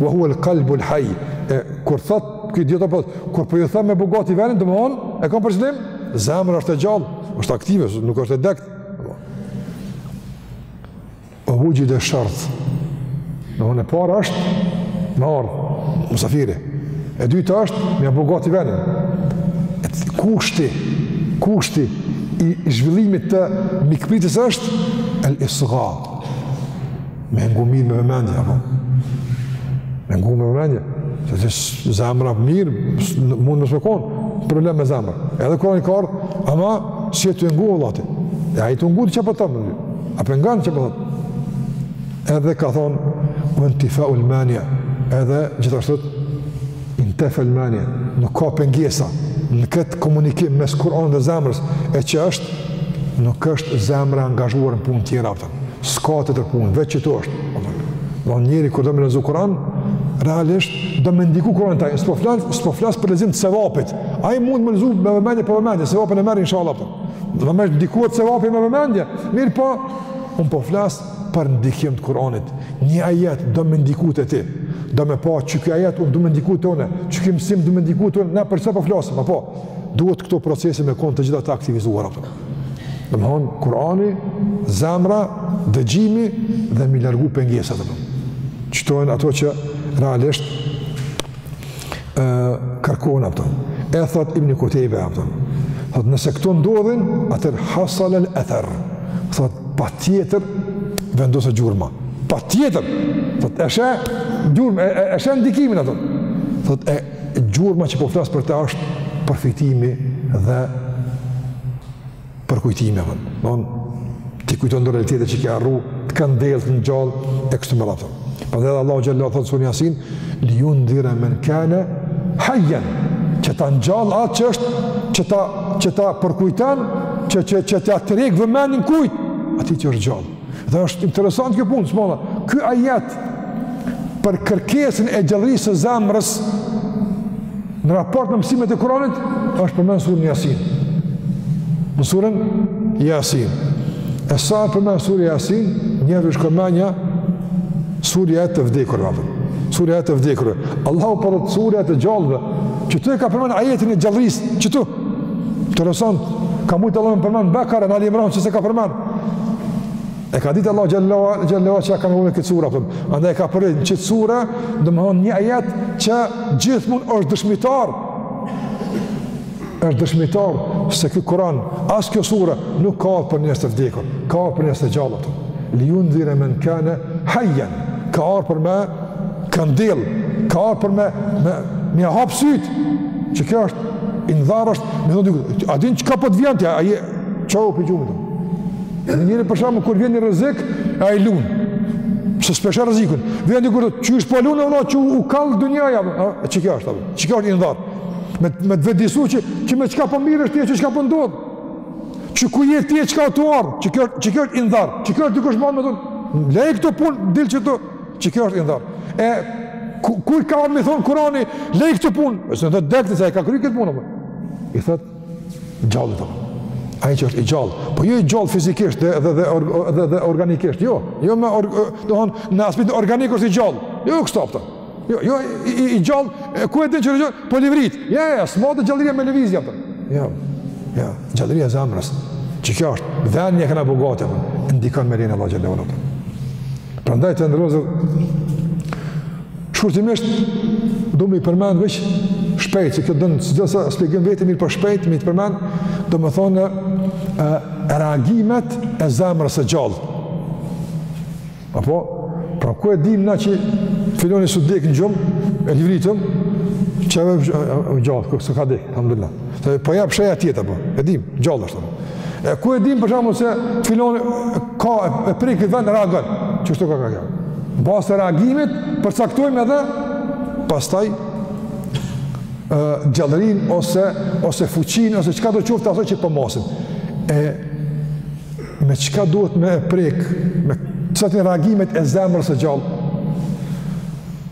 S1: Wa huwal kalbul haj, e kur thot, ky dijetar, apo, kur po ju them me bo gati venin, domethonë, e kam për qëllim, zemra është e gjallë, është aktive, nuk është e dekt, Wa wuxhide shart. Domethonë e para është me ardhë, musafiri. E dyta është me ia bo gati venin. Kushti, kushti i zhvillimit të mikpritjes është el isga. Me ngu mirë me vëmendje, apo? Me ngu me vëmendje, se te zemra mirë, mundet mos me konë, problem me zemra. Edhe Kurani ka ardh, ama, s'je tu ngu o lati? E a je tu ngu ti çka po të më një? A po ngon çka po të Edhe ka thonë, wentefaul mani, edhe gjithashtu intefel mani, nuk ka pengesa, në këtë komunikim mes Kur'anit dhe zemrës, e që është, nuk është zemra angazhuar në punë tjera, S'ka tjetër punë, veç qeto është. Në njeri, kur do me lexu Kuran, realisht, do me ndiku Kurani te ai, s'po flas, s'po flas për lexim të sevapit. Ai mund me lexu me vëmendje pa vëmendje, sevapin e merr, insha Allah, apo. Po. Do me ndikuat sevapin me vëmendje, mirëpo, unë po flas për ndikim të Kuranit. Një ajet do me ndiku te ti, do me pa qiky ajet unë do me ndiku te une, qiky mësim do me ndiku te une, ne për se po flasim, apo, duhet këto procese me konë të gjitha të aktivizuara, apo. Domethonë, Kurani, zemra, dëgjimi dhe mi largu pengesat. Qëto jonë ato që realisht e, kërkohen, apo. E thot Ibn Kutejbe, apo. Thot, nëse këto ndodhin, atëherë hasalel ether. Thot, patjetër, vendoset gjurma. Patjetër, thot, e sheh, gjurma, e sheh ndikimin, apo. Thot, e, Gjurma që po flas për të është përfitimi dhe përkujtimi apo. Domethonë t'i kujton do realitete që ke harru, të këndell, të ngjall e kështu me radhë. Prandaj edhe Allahu xhallahu thot sura Yasin, li yundhira man kana hayyan, që ta ngjall atë që është që ta që ta përkujton, që që që ta tërhek vëmendjen kujt, atij që është gjallë. Dhe është interesant kjo punë, s'mona. Ky ajet për kërkesën e gjallërisë së zemrës në raport me mësimet e Kuranit është përmend surën Yasin. Në surën Yasin. E sa e përmend surën Yasin, njerëzve u shkon menja surja e të vdekurve apo. Surja e të vdekurve. Allahu po thotë surja e të gjallëve, qëtu e ka përmend ajetin e gjallërisë, qëtu. Interesant, ka mujtë Allahu me përmend n'Bakara, n'Ali Imran, s'e ka përmend. E ka ditë Allah xhele ve ala çka me u bo me këtë sure, apo. Andaj e ka pru në qëtë sure, domethonë një ajet që gjithmonë është dëshmitar. është dëshmitar se ky Kuran, as kjo sure, nuk ka ardhë për njerëz të vdekur, ka ardhë për njerëz të gjallë. Lijundhire men kane hajjen, ka ardhë për me këndell, ka ardhë për me, me, me hapë sytë, qëkjo është, indhar është, me thonë dikujt, a din çka po të vjen ty, a je, Çou prej gjumit. Një njeri për shembull, kur vjen një rrezik, e ai lun. Se s'pe sheh rrezikun. Vjen dikush të thot, qysh po lun, çou u kall dynjaja, e qëkja është, apo, qëkja është indhar. Me, me të vetëdijesu që, që me çka po mirresh ti, që çka po ndodh. Që ku je ti, çka të ardhë, qëkja është, qëkja është indhar. Qëkja është dikush me na thonë, lej këto punë, dil qëtu, qëkja është indhar. E, ku, kujt ka me thonë Kurani, lej këto punë, e se në të dektit se e ka kry këtë punë, apo. I thot, Gjallit. Ai që është i gjallë, po jo i gjallë fizikisht dhe dhe dhe dhe, dhe organikisht, jo. Jo me or, domethonë në aspektin organik është i gjallë. Jo kështu apo. Jo, jo i, i, i gjallë, ku e din që gjallë? Po livrit. Ja, ja, s'matet gjallëria me lëvizje apo. Jo. Ja, gjallëria e zemrës. Qëkjo është dhënia që na bogatë apo. Ndikon me rinë Allahu xhelalu. Prandaj të ndrozë Shkurtimisht, du me i përmend veç shpejt, se këto dojnë, secila shpjegim n'veti, mirëpo shpejt, me i përmend, domethonë, e, reagimet e zemrës së gjallë. Apo, pra ku e dim na që filoni s'o dekë në gjumë, e livritëm, që e vëmë gjallë, koka, s'ka dek, alhamdulillah. Se po jep shenja t'jetës, apo, e dim, gjallë është, apo. E ku e dim për shembull se filani ka e prek këtë vend reagon. Kështu ka ka kjo. Në bazë të reagimit, përcaktojmë edhe pastaj ë gjallërinë ose ose fuqinë ose çka do qoftë ato përmasën. E me çka duhet me e prek me qato reagimet e zemrës së gjallë.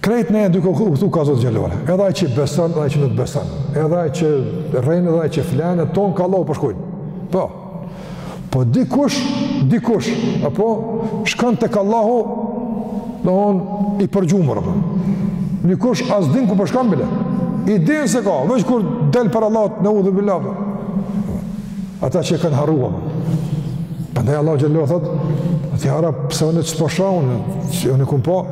S1: Krejt jemi duke shku ka Zoti xhelle. Edhe ai që beson, edhe ai që nuk beson. Edhe ai që rrenë, edhe ai që flan, tanë ka Allahu po shkojnë. Po. Po dikush, dikush, apo shkon tek Allahu, domethënë i përgjumur apo. Dikush as s'din ku po shkon bile. E din se ka, veç kur del para Allahut neudhubillah. Ata që kanë harruar. Prandaj Allahu xhelle thotë, "Ti harap pse unë të sposhon, unë kum po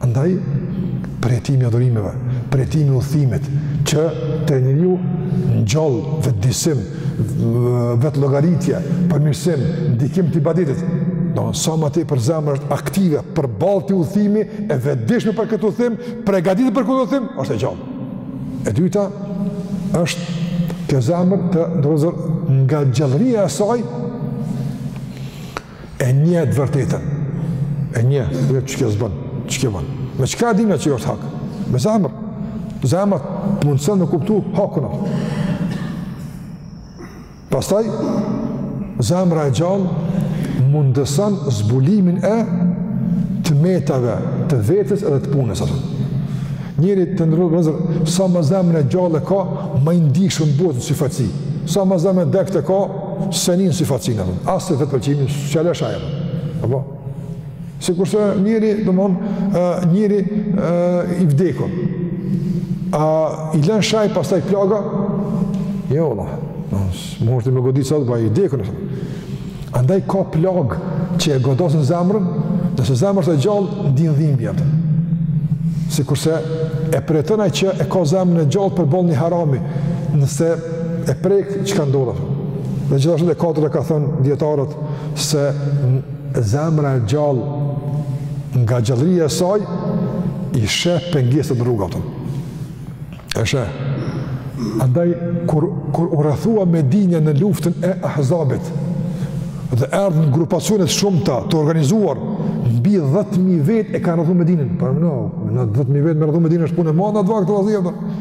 S1: Andaj, përjetimi i adhurimeve, përjetimi i udhëtimit, që te njeriu ngjall vetëdijesim, vetëllogaritje, përmirësim, ndikim të ibadetit, domethënë sa më tepër zemra është aktive, përballë këtij udhëtimi, e vetëdijshme për këtë udhëtim, përgatitet për këtë udhëtim, është e gjallë. E dyta, është kjo zemër të nderuar vëllezër nga gjallëria e saj, E njeh të vërtetën. E njeh, edhe çka s'bën, çka bën. Me çka e dimë na që jo është hak? Me zemër. Zemra ta mundëson me kuptu hakun atë. Pastaj, zemra e gjallë mundëson zbulimin e të metave, të vetes edhe të punës atë. Njeri, të nderuar vëllezër, sa ma zemrën e gjallë e ka, ma i ndishëm bohet në syfaqësi. Sa ma zemrën e dekt e ka, s'e ndin syfaqësinë, as vetëpëlqimin, që e lëshoje, apo, sikurse njeri, domethënë, njeri i vdekur, a i len shenj pastaj plaga, jo, la, se mundesh ti me godit sa të dush, i vdekur, andaj ka plagë që e godasin zemrën, nëse zemra është e gjallë, ndin dhimbjet, sikurse e pret ai që e ka zemrën e gjallë përballë një harami, nëse e prek që ka ndodhur. Dhe gjithashtu e katërta ka thënë dijetarët se zemra e gjallë nga gjallëria e saj i sheh pengesat në rrugë apo. E sheh. Andaj kur kur u rrethua Medina në luftën e Ahzabit dhe erdhën grupacione të shumta të organizuar mbi 10000 vetë e kanë rrethuar Medinën. Por në në 10000 vetë me rrethu Medinën është punë e madhe atë vakt vëllezër.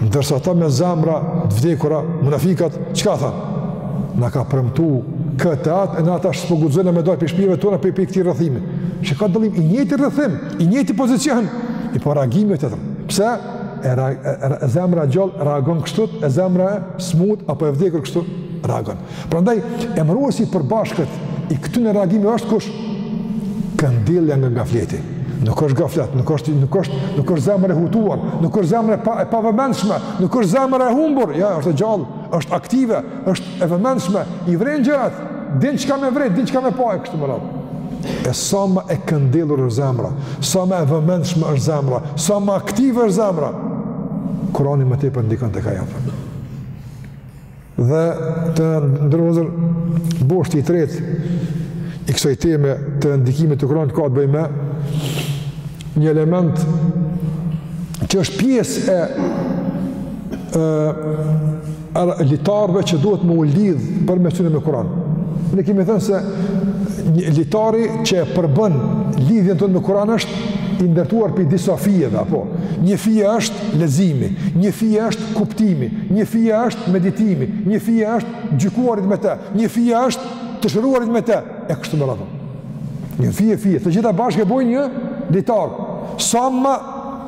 S1: Ndërsa ata me zemra të vdekura, munafikat, çka thanë? Na ka premtu këtë e atë, e na tash s'po guxojmë me dal prej shpijave tona prej prej këtij rrethimi. Se ka dallim, i njëjti rrethim, i njëjti pozicion, i po reagimi është tjetër. Pse? E, ra, e, e, e zemra e gjallë reagon kështu, e zemra e smut, apo e vdekur kështu, reagon. Prandaj, emëruesi i përbashkët i këtyre reagimeve është kush? Këndellja nga gafleti. Nuk është gaflet, nuk është nuk është nuk është zemra e hutuar, nuk është zemra e pa e pavëmendshme, nuk është zemra e humbur, ja, është e gjallë, është aktive, është e vëmendshme, i vren gjërat, din çka me vrejt, din çka me pa e kështu me radhë. E sa më e këndellur është zemra, sa më e vëmendshme është zemra, sa më aktive është zemra. Kurani më tepër ndikon tek ajo. Dhe të nderuar vëllezër boshti i tretë i kësaj teme të ndikimit të Kur'anit ka të bëjë me një element që është pjesë e e litarëve që duhet me u lidh për me synë me Kur'an. Ne kemi thënë se një litari që e përbën lidhjen tonë me Kur'an është i ndërtuar prej disa fijeve, apo një fije është leximi, një fije është kuptimi, një fije është meditimi, një fije është të gjykuarit me të, një fije është të shëruarit me të, e kështu me radhë. Një fije, fije, të gjitha bashkë e bojnë një litar. Sa më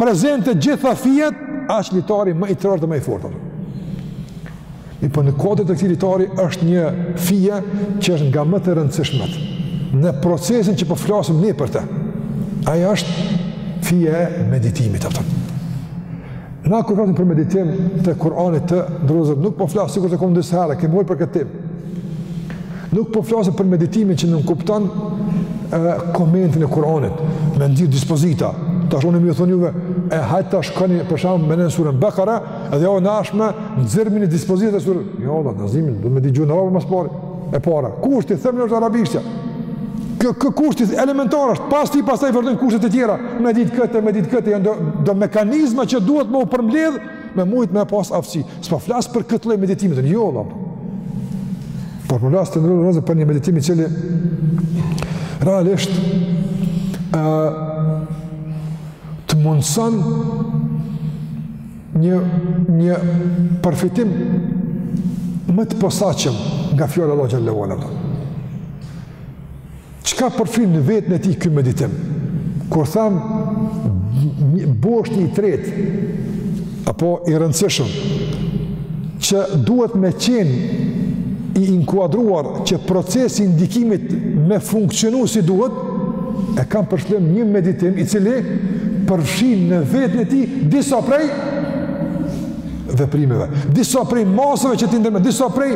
S1: prezente gjitha fijet, asht litari më i trashë dhe më i fortë. Mirëpo në kuadër të këtij litari është një fije që është nga më të rëndësishmet. Në procesin që po flasim ne për të. Ajo është fija e meditimit, aftëm. Na kur flasim për meditim të Kur'anit të nderuar vëllezër, nuk po flasim sikur që kom disa herë, kemi fol për këtë temë. Nuk po flasim për meditimin që nënkupton e, komentin e Kur'anit, me nxjerr dispozita. Tash unë me ju thonë juve, e hajt tash shkoni për shembull merrni suren Bekare, Edhe ju tash m'i nxirrni dispozitat e sures. Jo, vlla, në zimin, duhet me dit gjuhën arabe ma s'pari. E para, kushti themelor është arabishtja. Kë, kë kushti elementar është, pas ti pastaj vazhdojnë kushtet e tjera. Me ditë këtë, me ditë këtë, janë do, do mekanizma që duhet me u përmbledhë, me mujtë me pas aftësi. S'po flas për këtë lloj meditimi, jo vlla. Por po flas të nderuar vëllezër për një meditim i cili, realisht, uh, të mundëson një, një përfitim më të posaçëm nga fjala e Allahut Xhele ue Ala. Çka përfshin në veten e tij ky meditim? Kur thamë, boshti i tretë, apo i rëndësishëm që duhet me qenë i inkuadruar që procesi i ndikimit me funksionu si duhet, e kam për qëllim një meditim i cili përfshin në veten e tij disa prej veprimeve, disa prej masave që ti ndërmerr, disa prej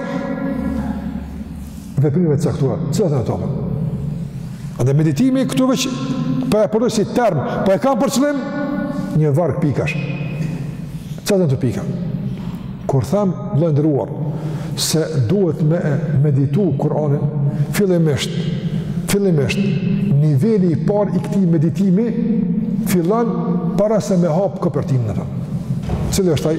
S1: veprimeve të caktuara. Cilat janë ato? Dhe meditimi këtu veç po e përdori si term, por e kam për qëllim një varg pikash. Cilat janë ato pika? Kur them, vëlla i nderuar, se duhet me meditu Kur'anin, fillimisht, fillimisht, niveli i parë i këtij meditimi fillon para se me hapë kopertinën e vet. Cili është ai?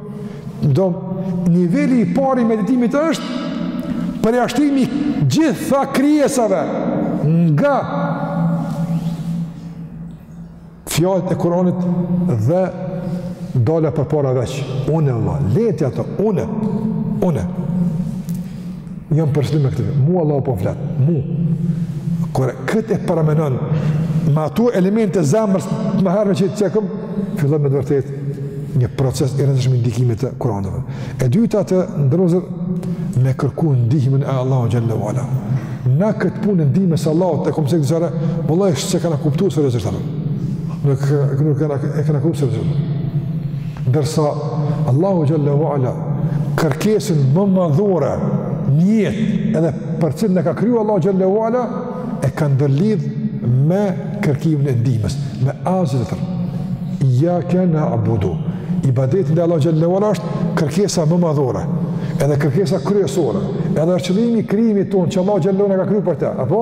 S1: Do niveli i parë i meditimit është përjashtimi i gjitha krijesave nga fjalët e Kur'anit dhe dalja përpara veç. Unë, Allah, le t'i ato, unë, unë. Jam përcjell me këtë, mu Allahu po m'flet, mu. Kur e këtë e paramenon, me ato elemente të zemrës të mëhershme që i cekëm, fillon me të vërtetë një proces i rëndësishëm i ndikimit të Kur'anit. E dyta të nderuar me kërku ndihmën e Allahut xhelle ue ala. Në këtë punë ndihmës së Allahut të komsek zëra, vullai është se kena kuptu se rezultat. Nuk nuk e kena kuptu se rezultat. Ndërsa Allahu xhelle ue ala kërkesën më madhore në jetë edhe për cilën na ka kriju Allahu xhelle ue ala e ka ndërlidh me kërkimin e ndihmës, me asgjë tjetër. Ijjake nabudu. Ibadeti ndaj Allahut xhelle ue ala është kërkesa më madhore, edhe kërkesa kryesore, edhe është qëllimi i krijimit tonë që Allahu xhelle ue ala na ka kriju për të, apo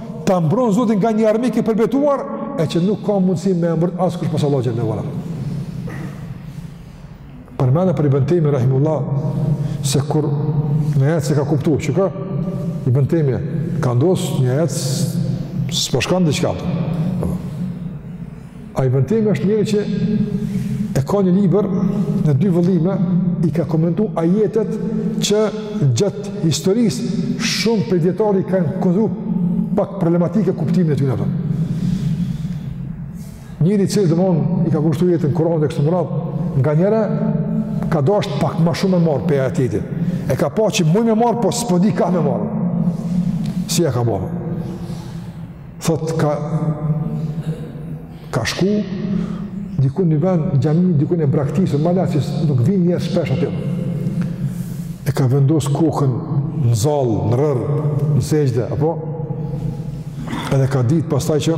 S1: Ta mbron Zoti nga një armik i përbetuar e që nuk ka mundësi me të mbrojt askush pos Allahut xhelle ue ala. Përmendet për Ibn Tejmije, Rahimullah, se kur një ajet s'e ka kuptu, çka? Ibn Tejmije, ka ndodh një ajet, s'po i shkon diçka, apo. A Ibn Tejmije është njeri që e ka një libër në dy vëllime i ka komentu ajetet që gjatë historisë shumë prej dijetarëve i kanë konsideru pak problematike kuptimin e tyne, apo. Njeri që domethënë i ka kushtu jetën Kur'anit dhe kështu me radhë, nganjëherë ka dashtë pak ma shumë me marrë prej ajetit. E ka pa që muj me marrë, po s'po di ka me marrë. Si e ka bo. Thotë ka ka shku dikun një vend xhami dikun e braktisur në male që nuk vijnë njerëz shpesh aty. E ka vendos kokën në zall, në rërë, në sexhde apo edhe ka ditë pastaj që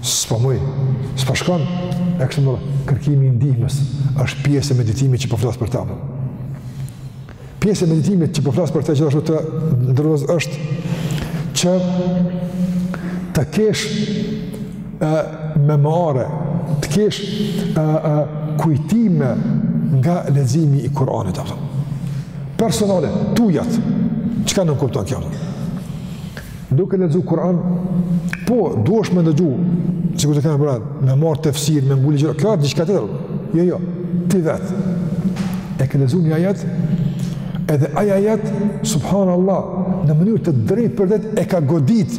S1: S'po muj, s'po shkon, e kështu, kërkimi i ndihmës, është pjesë e meditimit që po flas për ta. Pjesë e meditimit që po flas për ta gjithashtu të nderuar është që të kesh e, memoare, të kesh e, e, kujtime nga leximi i Kur'anit. Personale, tuajat, çka nënkupton kjo? Duke lexu Kur'an, po duhesh me ndëgju, sikur që kemi bërë, me marr tefsir, me mbulu gjëra, kjo është diçka tjetër. Jo, jo, ti vet. E ke lexuar një ajet? Edhe ai ajet, subhanallahu, në mënyrë të drejtpërdrejtë e ka godit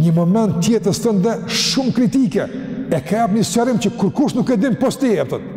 S1: një moment të jetës tënde shumë kritike. E ka jap një shërim që kurkush nuk e din pos teje e Zotit.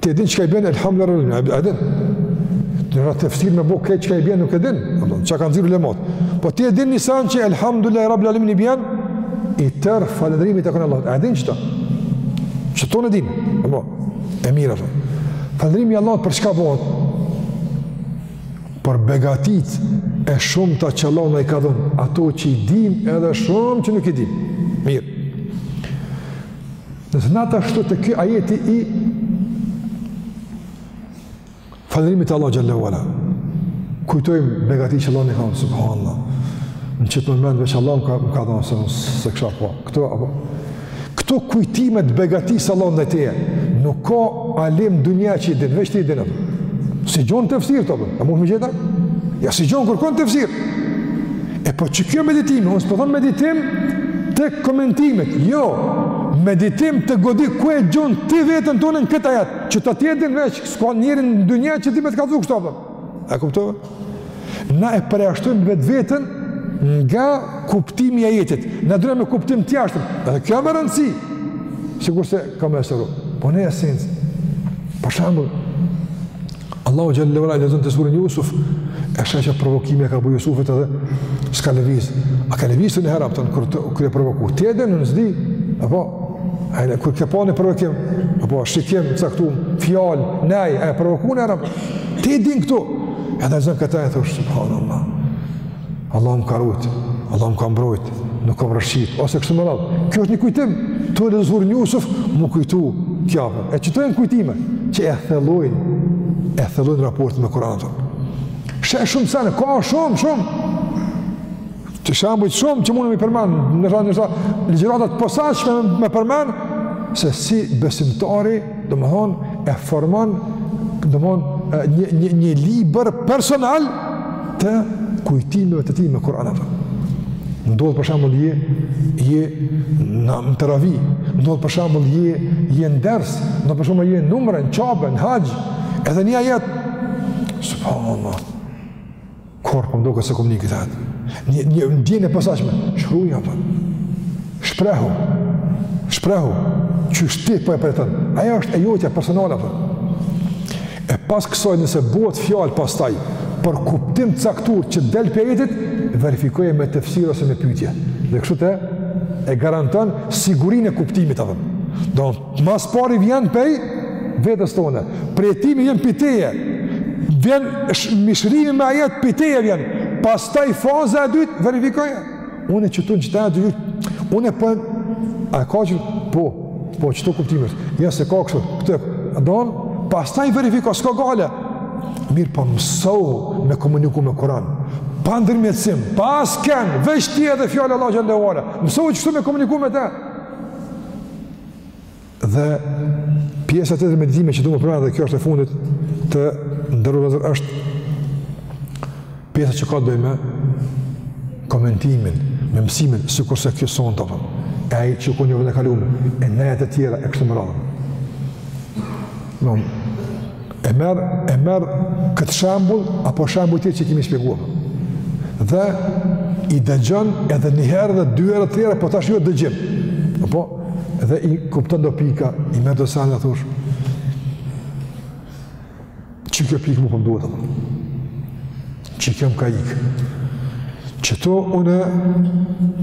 S1: Ti e din çka i bjen Elhamdulilah Rabbil Alemin, a e din? Ti në tefsir me pa këtë çka i bjen, nuk e din, çka kanë nxjerrë ulematë. Po ti e din një send që Elhamdulilah Rabbil Alemin i bjen, i tërë falënderimi i takon Allahut, a e din qëta? Qito e din, apo, e mirë atë. Falënderimi Allahut për çka bëhet? Për begatitë e shumta që Allahu na i ka dhënë, ato që i dimë edhe shumë që nuk i dimë. Mirë. Nëse na tash te ky ajeti i falënderimit të Allahut xhelle ve ala, kujtojmë begati që Allahu na ka dhanë, subhanallah, në qët moment veç Allah më ka, ka dhënë se nëse s'e kisha pas, këto, apo, këto kujtimet e begatisë së Allahut ndaj teje, nuk ka alim në dunja që i din, veç ti i din, s'i gjen në tefsir, Taberi, a mund me i gjetë? Jo, s'i gjen kurrkun në tefsir, E po qikjo meditimi, unë s'po thom meditim të komentimit, jo, meditim të godit, ku e gjen ti veten tande në këtë ajet, që atë ti e din veç, s'ka njeri në dynja që t'i mëson kështu pra. E kuptove? Na e përjashtojmë vetveten nga kuptimi i ajetit. Na dojmë me kuptim të jashtëm. Edhe kjo me rëndësi, sikurse ka me sëru. Po në esencë, për shembull, Allahu xhelle ve ala lexon te surja Jusuf, e sheh që provokimi i ka bo Jusufit edhe s'ka lëviz. A ka lëviz njëherë, a kupton, kur e provoku. Ti edhe unë s'di, apo ai kur ke pas një provokim, apo shikim të caktum, fjalë, nejse, e provoku njëherë. Ti e din këtë. Edhe lexon këta e thush subhanallahu. Allah më ka rujt, Allah më ka mbrojt, nuk kam rrëshqit, ose kështu me radhë. Kjo është një kujtim, tu e lexu suren Jusuf, m'u kujtu kjo afër. E qito janë kujtime, që e thellojnë, e thellojnë raportin me Kur'an. Sheh shumë sene, ka shumë, shumë. Shembujt shumë që mundem me i përmenë, ndonjë nësa ligjërata të posaçme, me përmenë, se si besimtari, domethënë, e formon, domethënë, një, një, një libër personal, të kujtimeve të tij me Kur'an apo. Ndodh për shembull je je në në teravi, ndodh për shembull je je në ders, ndodh për shembull je në umre, në Qabe, në haxh, edhe një ajet. Subhanallah. Kur po m'duket se komunikoj atë. Një një ndjenjë e posaçme, shkruje apo. Shprehu. Shprehu. Qysh ti po e përjeton. Ajo është e jotja personale apo. E pas kësaj nëse bëhet fjalë pastaj për kuptim të caktuar që del prej ajetit, verifikoje me tefsir ose me pyetje. Dhe kështu të e garanton sigurinë e kuptimit atë. Do ma s'pari vjen pej vetes tone. Përjetimi vjen pej teje. Vjen mishërimi me ajet pej teje vjen. Pastaj faza e dytë verifikoje. Unë e qëtu në qët ajet, unë e për, po a e ka që, po, po, qëtu kuptim, ja s'e ka kështu, këtë, don, pastaj verifiko, s'ka gajle, mirëpo mësohu me komuniku me Kur'an, pa ndërmjetësim, pa askën, veç ti edhe fjala e Allahut xhele ue ala, mësohu qështu me komuniku me te, Dhe pjesa e tretë e meditimit që du me përmend dhe kjo është e fundit të nderuar, është pjesa që ka të bëjë me komentimin, me mësimin, sikurse kjo sonte pra. E ai që u ko n'javën e kalume, e nejet e tjera e kështu me radhë, E merr, e merr këtë shembull apo shembull tjetër që kemi shpjeguar. Dhe i dëgjon edhe një herë dhe dy herë të tjera, po tash jo dëgjim. Apo dhe i kupton do pika, i merr do sene dhe thush. Qikjo pikë mu po m'duhet apo? Qikjo më ka ikë. Qëtu une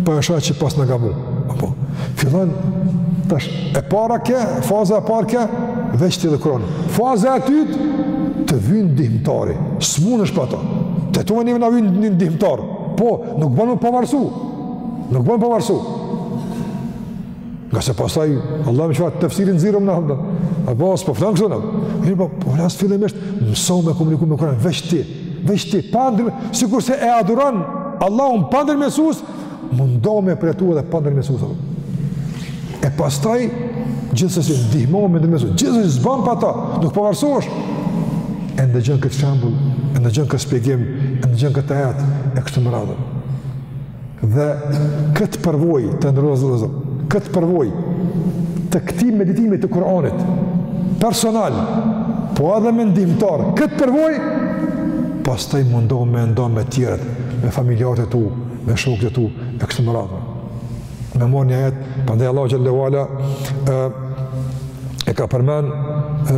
S1: po e shoh që paskna gabu. Apo, fillon, tash, e para ke, faza e para ke, veç ti dhe Kur'ani. Faza e dytë, të vyjnë ndihmëtarë. S'mundesh pa ta. Të tanëve na vyjnë ndihmëtarë. Po, nuk bën m'u pavarësu. Nuk bën m'u pavarësu. Ngase pastaj, Allah me çfarë tefsiri nxirrim në hëndër. Apo, s'po flas kështu në hëndër. Mirëpo, po flas fillimisht, mëso me komuniku me Kur'an, veç ti, veç ti, pa ndërm, sikurse e adhuron Allahun pa ndërmjetësues, mundohu me përjetu edhe pa ndërmjetësues. E pastaj, gjithsesi ndihmohu me ndërmjetësues, gjithsesi s'ban pa ta, nuk pavarësohesh. E ndëgjon këtë shembull, e ndëgjon këtë shpjegim, e ndëgjon këtë ajet, e kështu me radhë. Dhe këtë përvojë të nderuar vëllezër, këtë përvojë të këtij meditimit të Kur'anit, personal, po edhe me ndihmëtar, këtë përvojë, pastaj mundohu me e nda me tjerët, me familjarët e tu, me shokët e tu, e kështu me radhë. Me marrë një ajet, prandaj Allahu xhele ue ala, e, e ka përmend, e,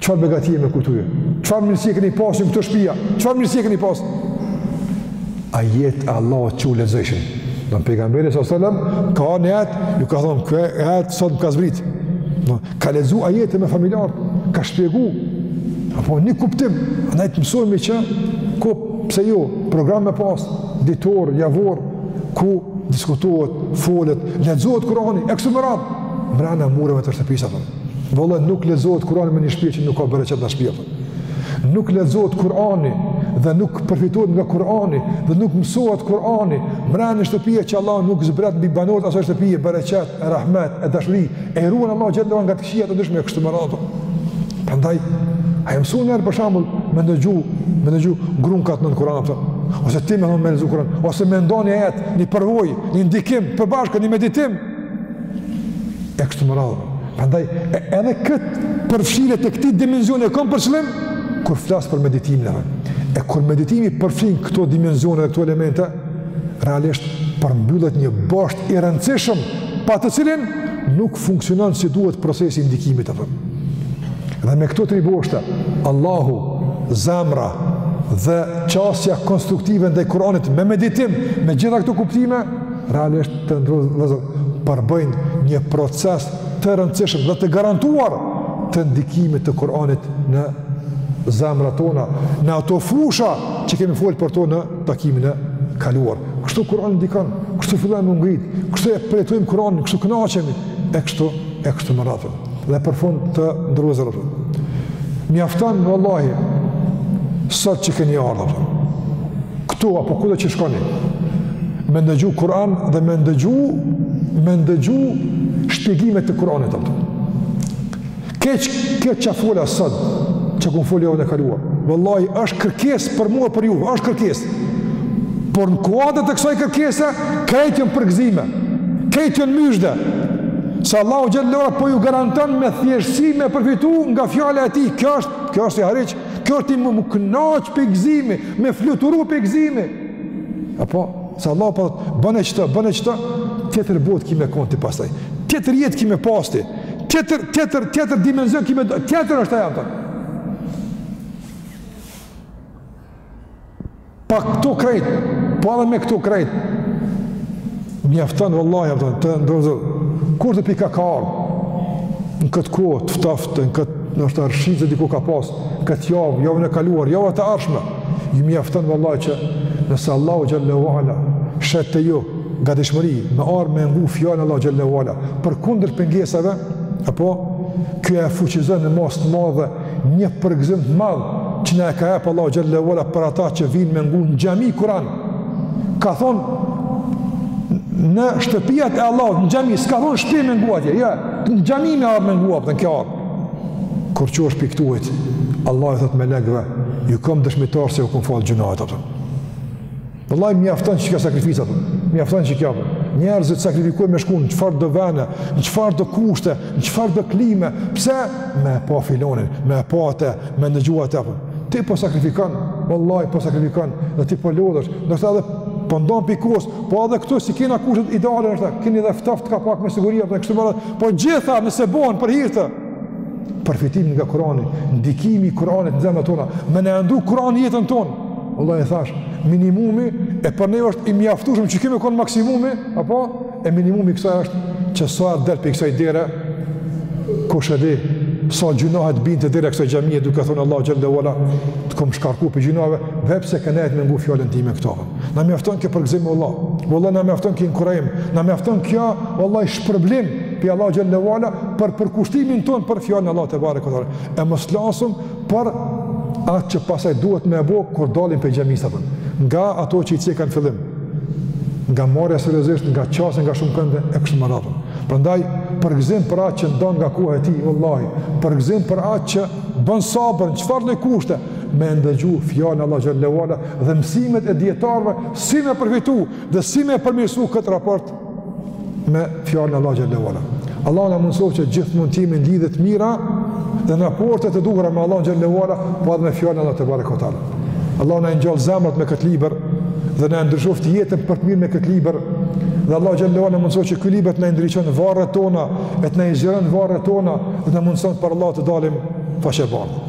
S1: Çfarë begatie me kujtu ju? Çfarë mirësie keni pasur n'këto shpija? Çfarë mirësie keni pasur? Ajetet e Allahut që u lexojshin. Do pejgamberi sallallahu alajhi wasallam ka ardh, ju ka thon ky ajet sot m'ka zbrit. Ka lexu ajete me familjarët, ka shpjegu. Apo një kuptim, andaj të mësojmë që ku pse jo, program me pas ditor, javor ku diskutohet, folet, lexohet Kurani, e kështu me radhë, mrena mureve të shtëpisë apo. Vëlla, nuk lexohet Kurani me një shpi që nuk ka bereqet në shpi. Nuk lexohet Kurani dhe nuk përfitohet nga Kurani dhe nuk mësohet Kurani. Mrena një shtëpie që Allahu nuk zbret në banorët e asaj shtëpie, bereqet, e rahmet, e dashuri, e i ruan Allahu xhelle ve ala nga të këqija të ndryshme, e kështu me radhë. Prandaj, a je mësu njëherë për shembull me ndëgju, me ndëgju gruja në në Kuran, po, ose ti me n me ndëgju Kuran, ose me ndonjë ajet një përvojë, një ndikim, përbashkët, një meditim, e kështu me radhë. Prandaj edhe kët përfshirje të këtij dimensioni e kam për qëllim kur flas për meditimin e. E kur meditimi përfshin këto dimensione dhe këto elemente, realisht përmbyllet një bosht i rëndësishëm pa të cilin nuk funksionon si duhet procesi i ndikimit apo. Dhe me këto tri boshte, Allahu, zemra dhe qasja konstruktive ndaj Kuranit me meditim, me gjitha këto kuptime, Realisht të nderuar vëllezër përbëjnë një proces të rëndësishëm dhe të garantuar të ndikimit të Kur'anit në zemrat tona, në ato fusha që kemi folë për to në takimin e kaluar. Kështu Kur'ani ndikon, kështu fillojmë m'u ngrit, kështu e përjetojmë Kur'anin, kështu kënaqemi e kështu e kështu me radhë. Dhe për fund të nderuar vëllezër, mjafton vallahi, sot që keni ardhur, këtu apo kudo që shkoni, me ndëgju Kur'an dhe me ndëgju, me ndëgju shpjegimet e Kur'anit apo. Krejt, krejt çka fola sot, çka kom fol javën e kaluar, vallahi, është kërkesë për mua për ju, është kërkesë, por në kuadër të kësaj kërkese, krejt jen përgzime, Krejt jon myzhde, se Allahu Xhelle ve Ala po ju garanton me thjeshtësi me përfitu nga fjala e tij, kjo është, kjo është ni arritje, kjo është m'u knaq pi gzimi, me fluturu pi gzimi. Apo, se Allahu po thotë, bëne qeto, bëne qeto, tjetër botë ki me kon ti pastaj, tjetër jetë ki me pas ti, tjetër, tjetër, tjetër dimenzion ki me, tjetër është e mjafton. Pa këto krejt, po edhe me këto krejt, mjafton vallahi, mjafton, të nderuar vëllezër, kur dikush ka ardh, në këtë kohë, të ftoftë, në këtë, në është reshje shi, diku ka pasë, këtë javë, javën e kaluar, javën e ardhshme, ju mjafton vallahi që, nëse Allahu Xhelle ve Ala, sheh te ju gadishmëri, me ardh me ngu fjalën e Allahut Xhelle ve Ala, përkundër pengesave, apo, kjo e fuqizon në masë të madhe, një përgëzim të madh që na e ka jep Allahu xhelle ue ala për ata që vijnë me ngu në xhami Kur'an. Ka thon në shtëpiat e Allahut në xhami s'ka thon shtëpi me ngu atje. Ja, jo, në xhami me ardh me ngu apo në kjo. Kur çuhesh pi ktuhit, Allahu thot melekëve, ju kam dëshmitar se u kam fal gjynahet ato. Vallahi mjafton që kjo sakrifica, mjafton që kjo. Njerëzit sakrifikojnë me shku n' në çfarëdo veni, në çfarëdo kushte, në çfarëdo klime, pse me pa filanin, me pa atë, me ndëgjua atë apo. Ti po sakrifikon, vallahi po sakrifikon, dhe ti po lodhesh, ndoshta edhe po ndan pi kohës, po edhe këtu s'i kena kushtet ideale ndoshta, keni edhe ftoft ka pak me siguri apo kështu me radhë. Po gjitha nëse bëhen për hir të përfitimi nga Kurani, ndikimi i Kuranit në zemrat tona, me na e ndrru Kurani jetën tonë. Vallahi thash, minimumi e për ne është i mjaftueshëm që ky me kon maksimumi, apo e minimumi kësaj është që sa të del pej kësaj dere, kush e di, sa gjynahet bin te dera e kësaj xhamie, duke thonë Allah xhelle ue ala, të kom shkarku pi gjynaheve, veç pse ke nejt me ngu fjalën time këto. Na mjafton kjo përgëzim i Allahut. Vallahi na mjafton kjo inkurajim. Na mjafton kjo vallahi shpërblim pi Allahut xhelle ue ala për përkushtimin tonë për fjalën e Allahut tebareke ue teala. E mos t'flasim për atë që pastaj duhet me bo kur dalim pe xhamisë apo nga ato që i ceka në fillim, nga marrja seriozisht, nga qasja, nga shumë kënde, e kështu me radhë. Përndaj, përgëzim për atë që ndan nga koha e tij, vallahi, përgëzim për atë që bon sabër, në çfarë lloj kushte, me ndëgju fjalën e Allahut xhelle ue ala dhe mësimet e dijetarëve si me përfitu dhe si me përmirësu këtë raport me fjalën e Allahut xhelle ue ala. Allahu na mundësoftë që gjithmonë të jemi në lidhje të mira dhe në raporte të duhura me Allahun xhelle ue ala, po edhe me fjalën e Allahut tebareke ue teala. Allahu na i ngjalltë zemrat me këtë libër dhe na ndryshoftë jetën për të mirë me këtë libër. Dhe Allah xhelle ue ala na mundësoftë që ky libër t'na i ndriçon varret tona, e të na i zgjeron varret tona, dhe na mundësoftë para Allahut të dalim faqebardhë.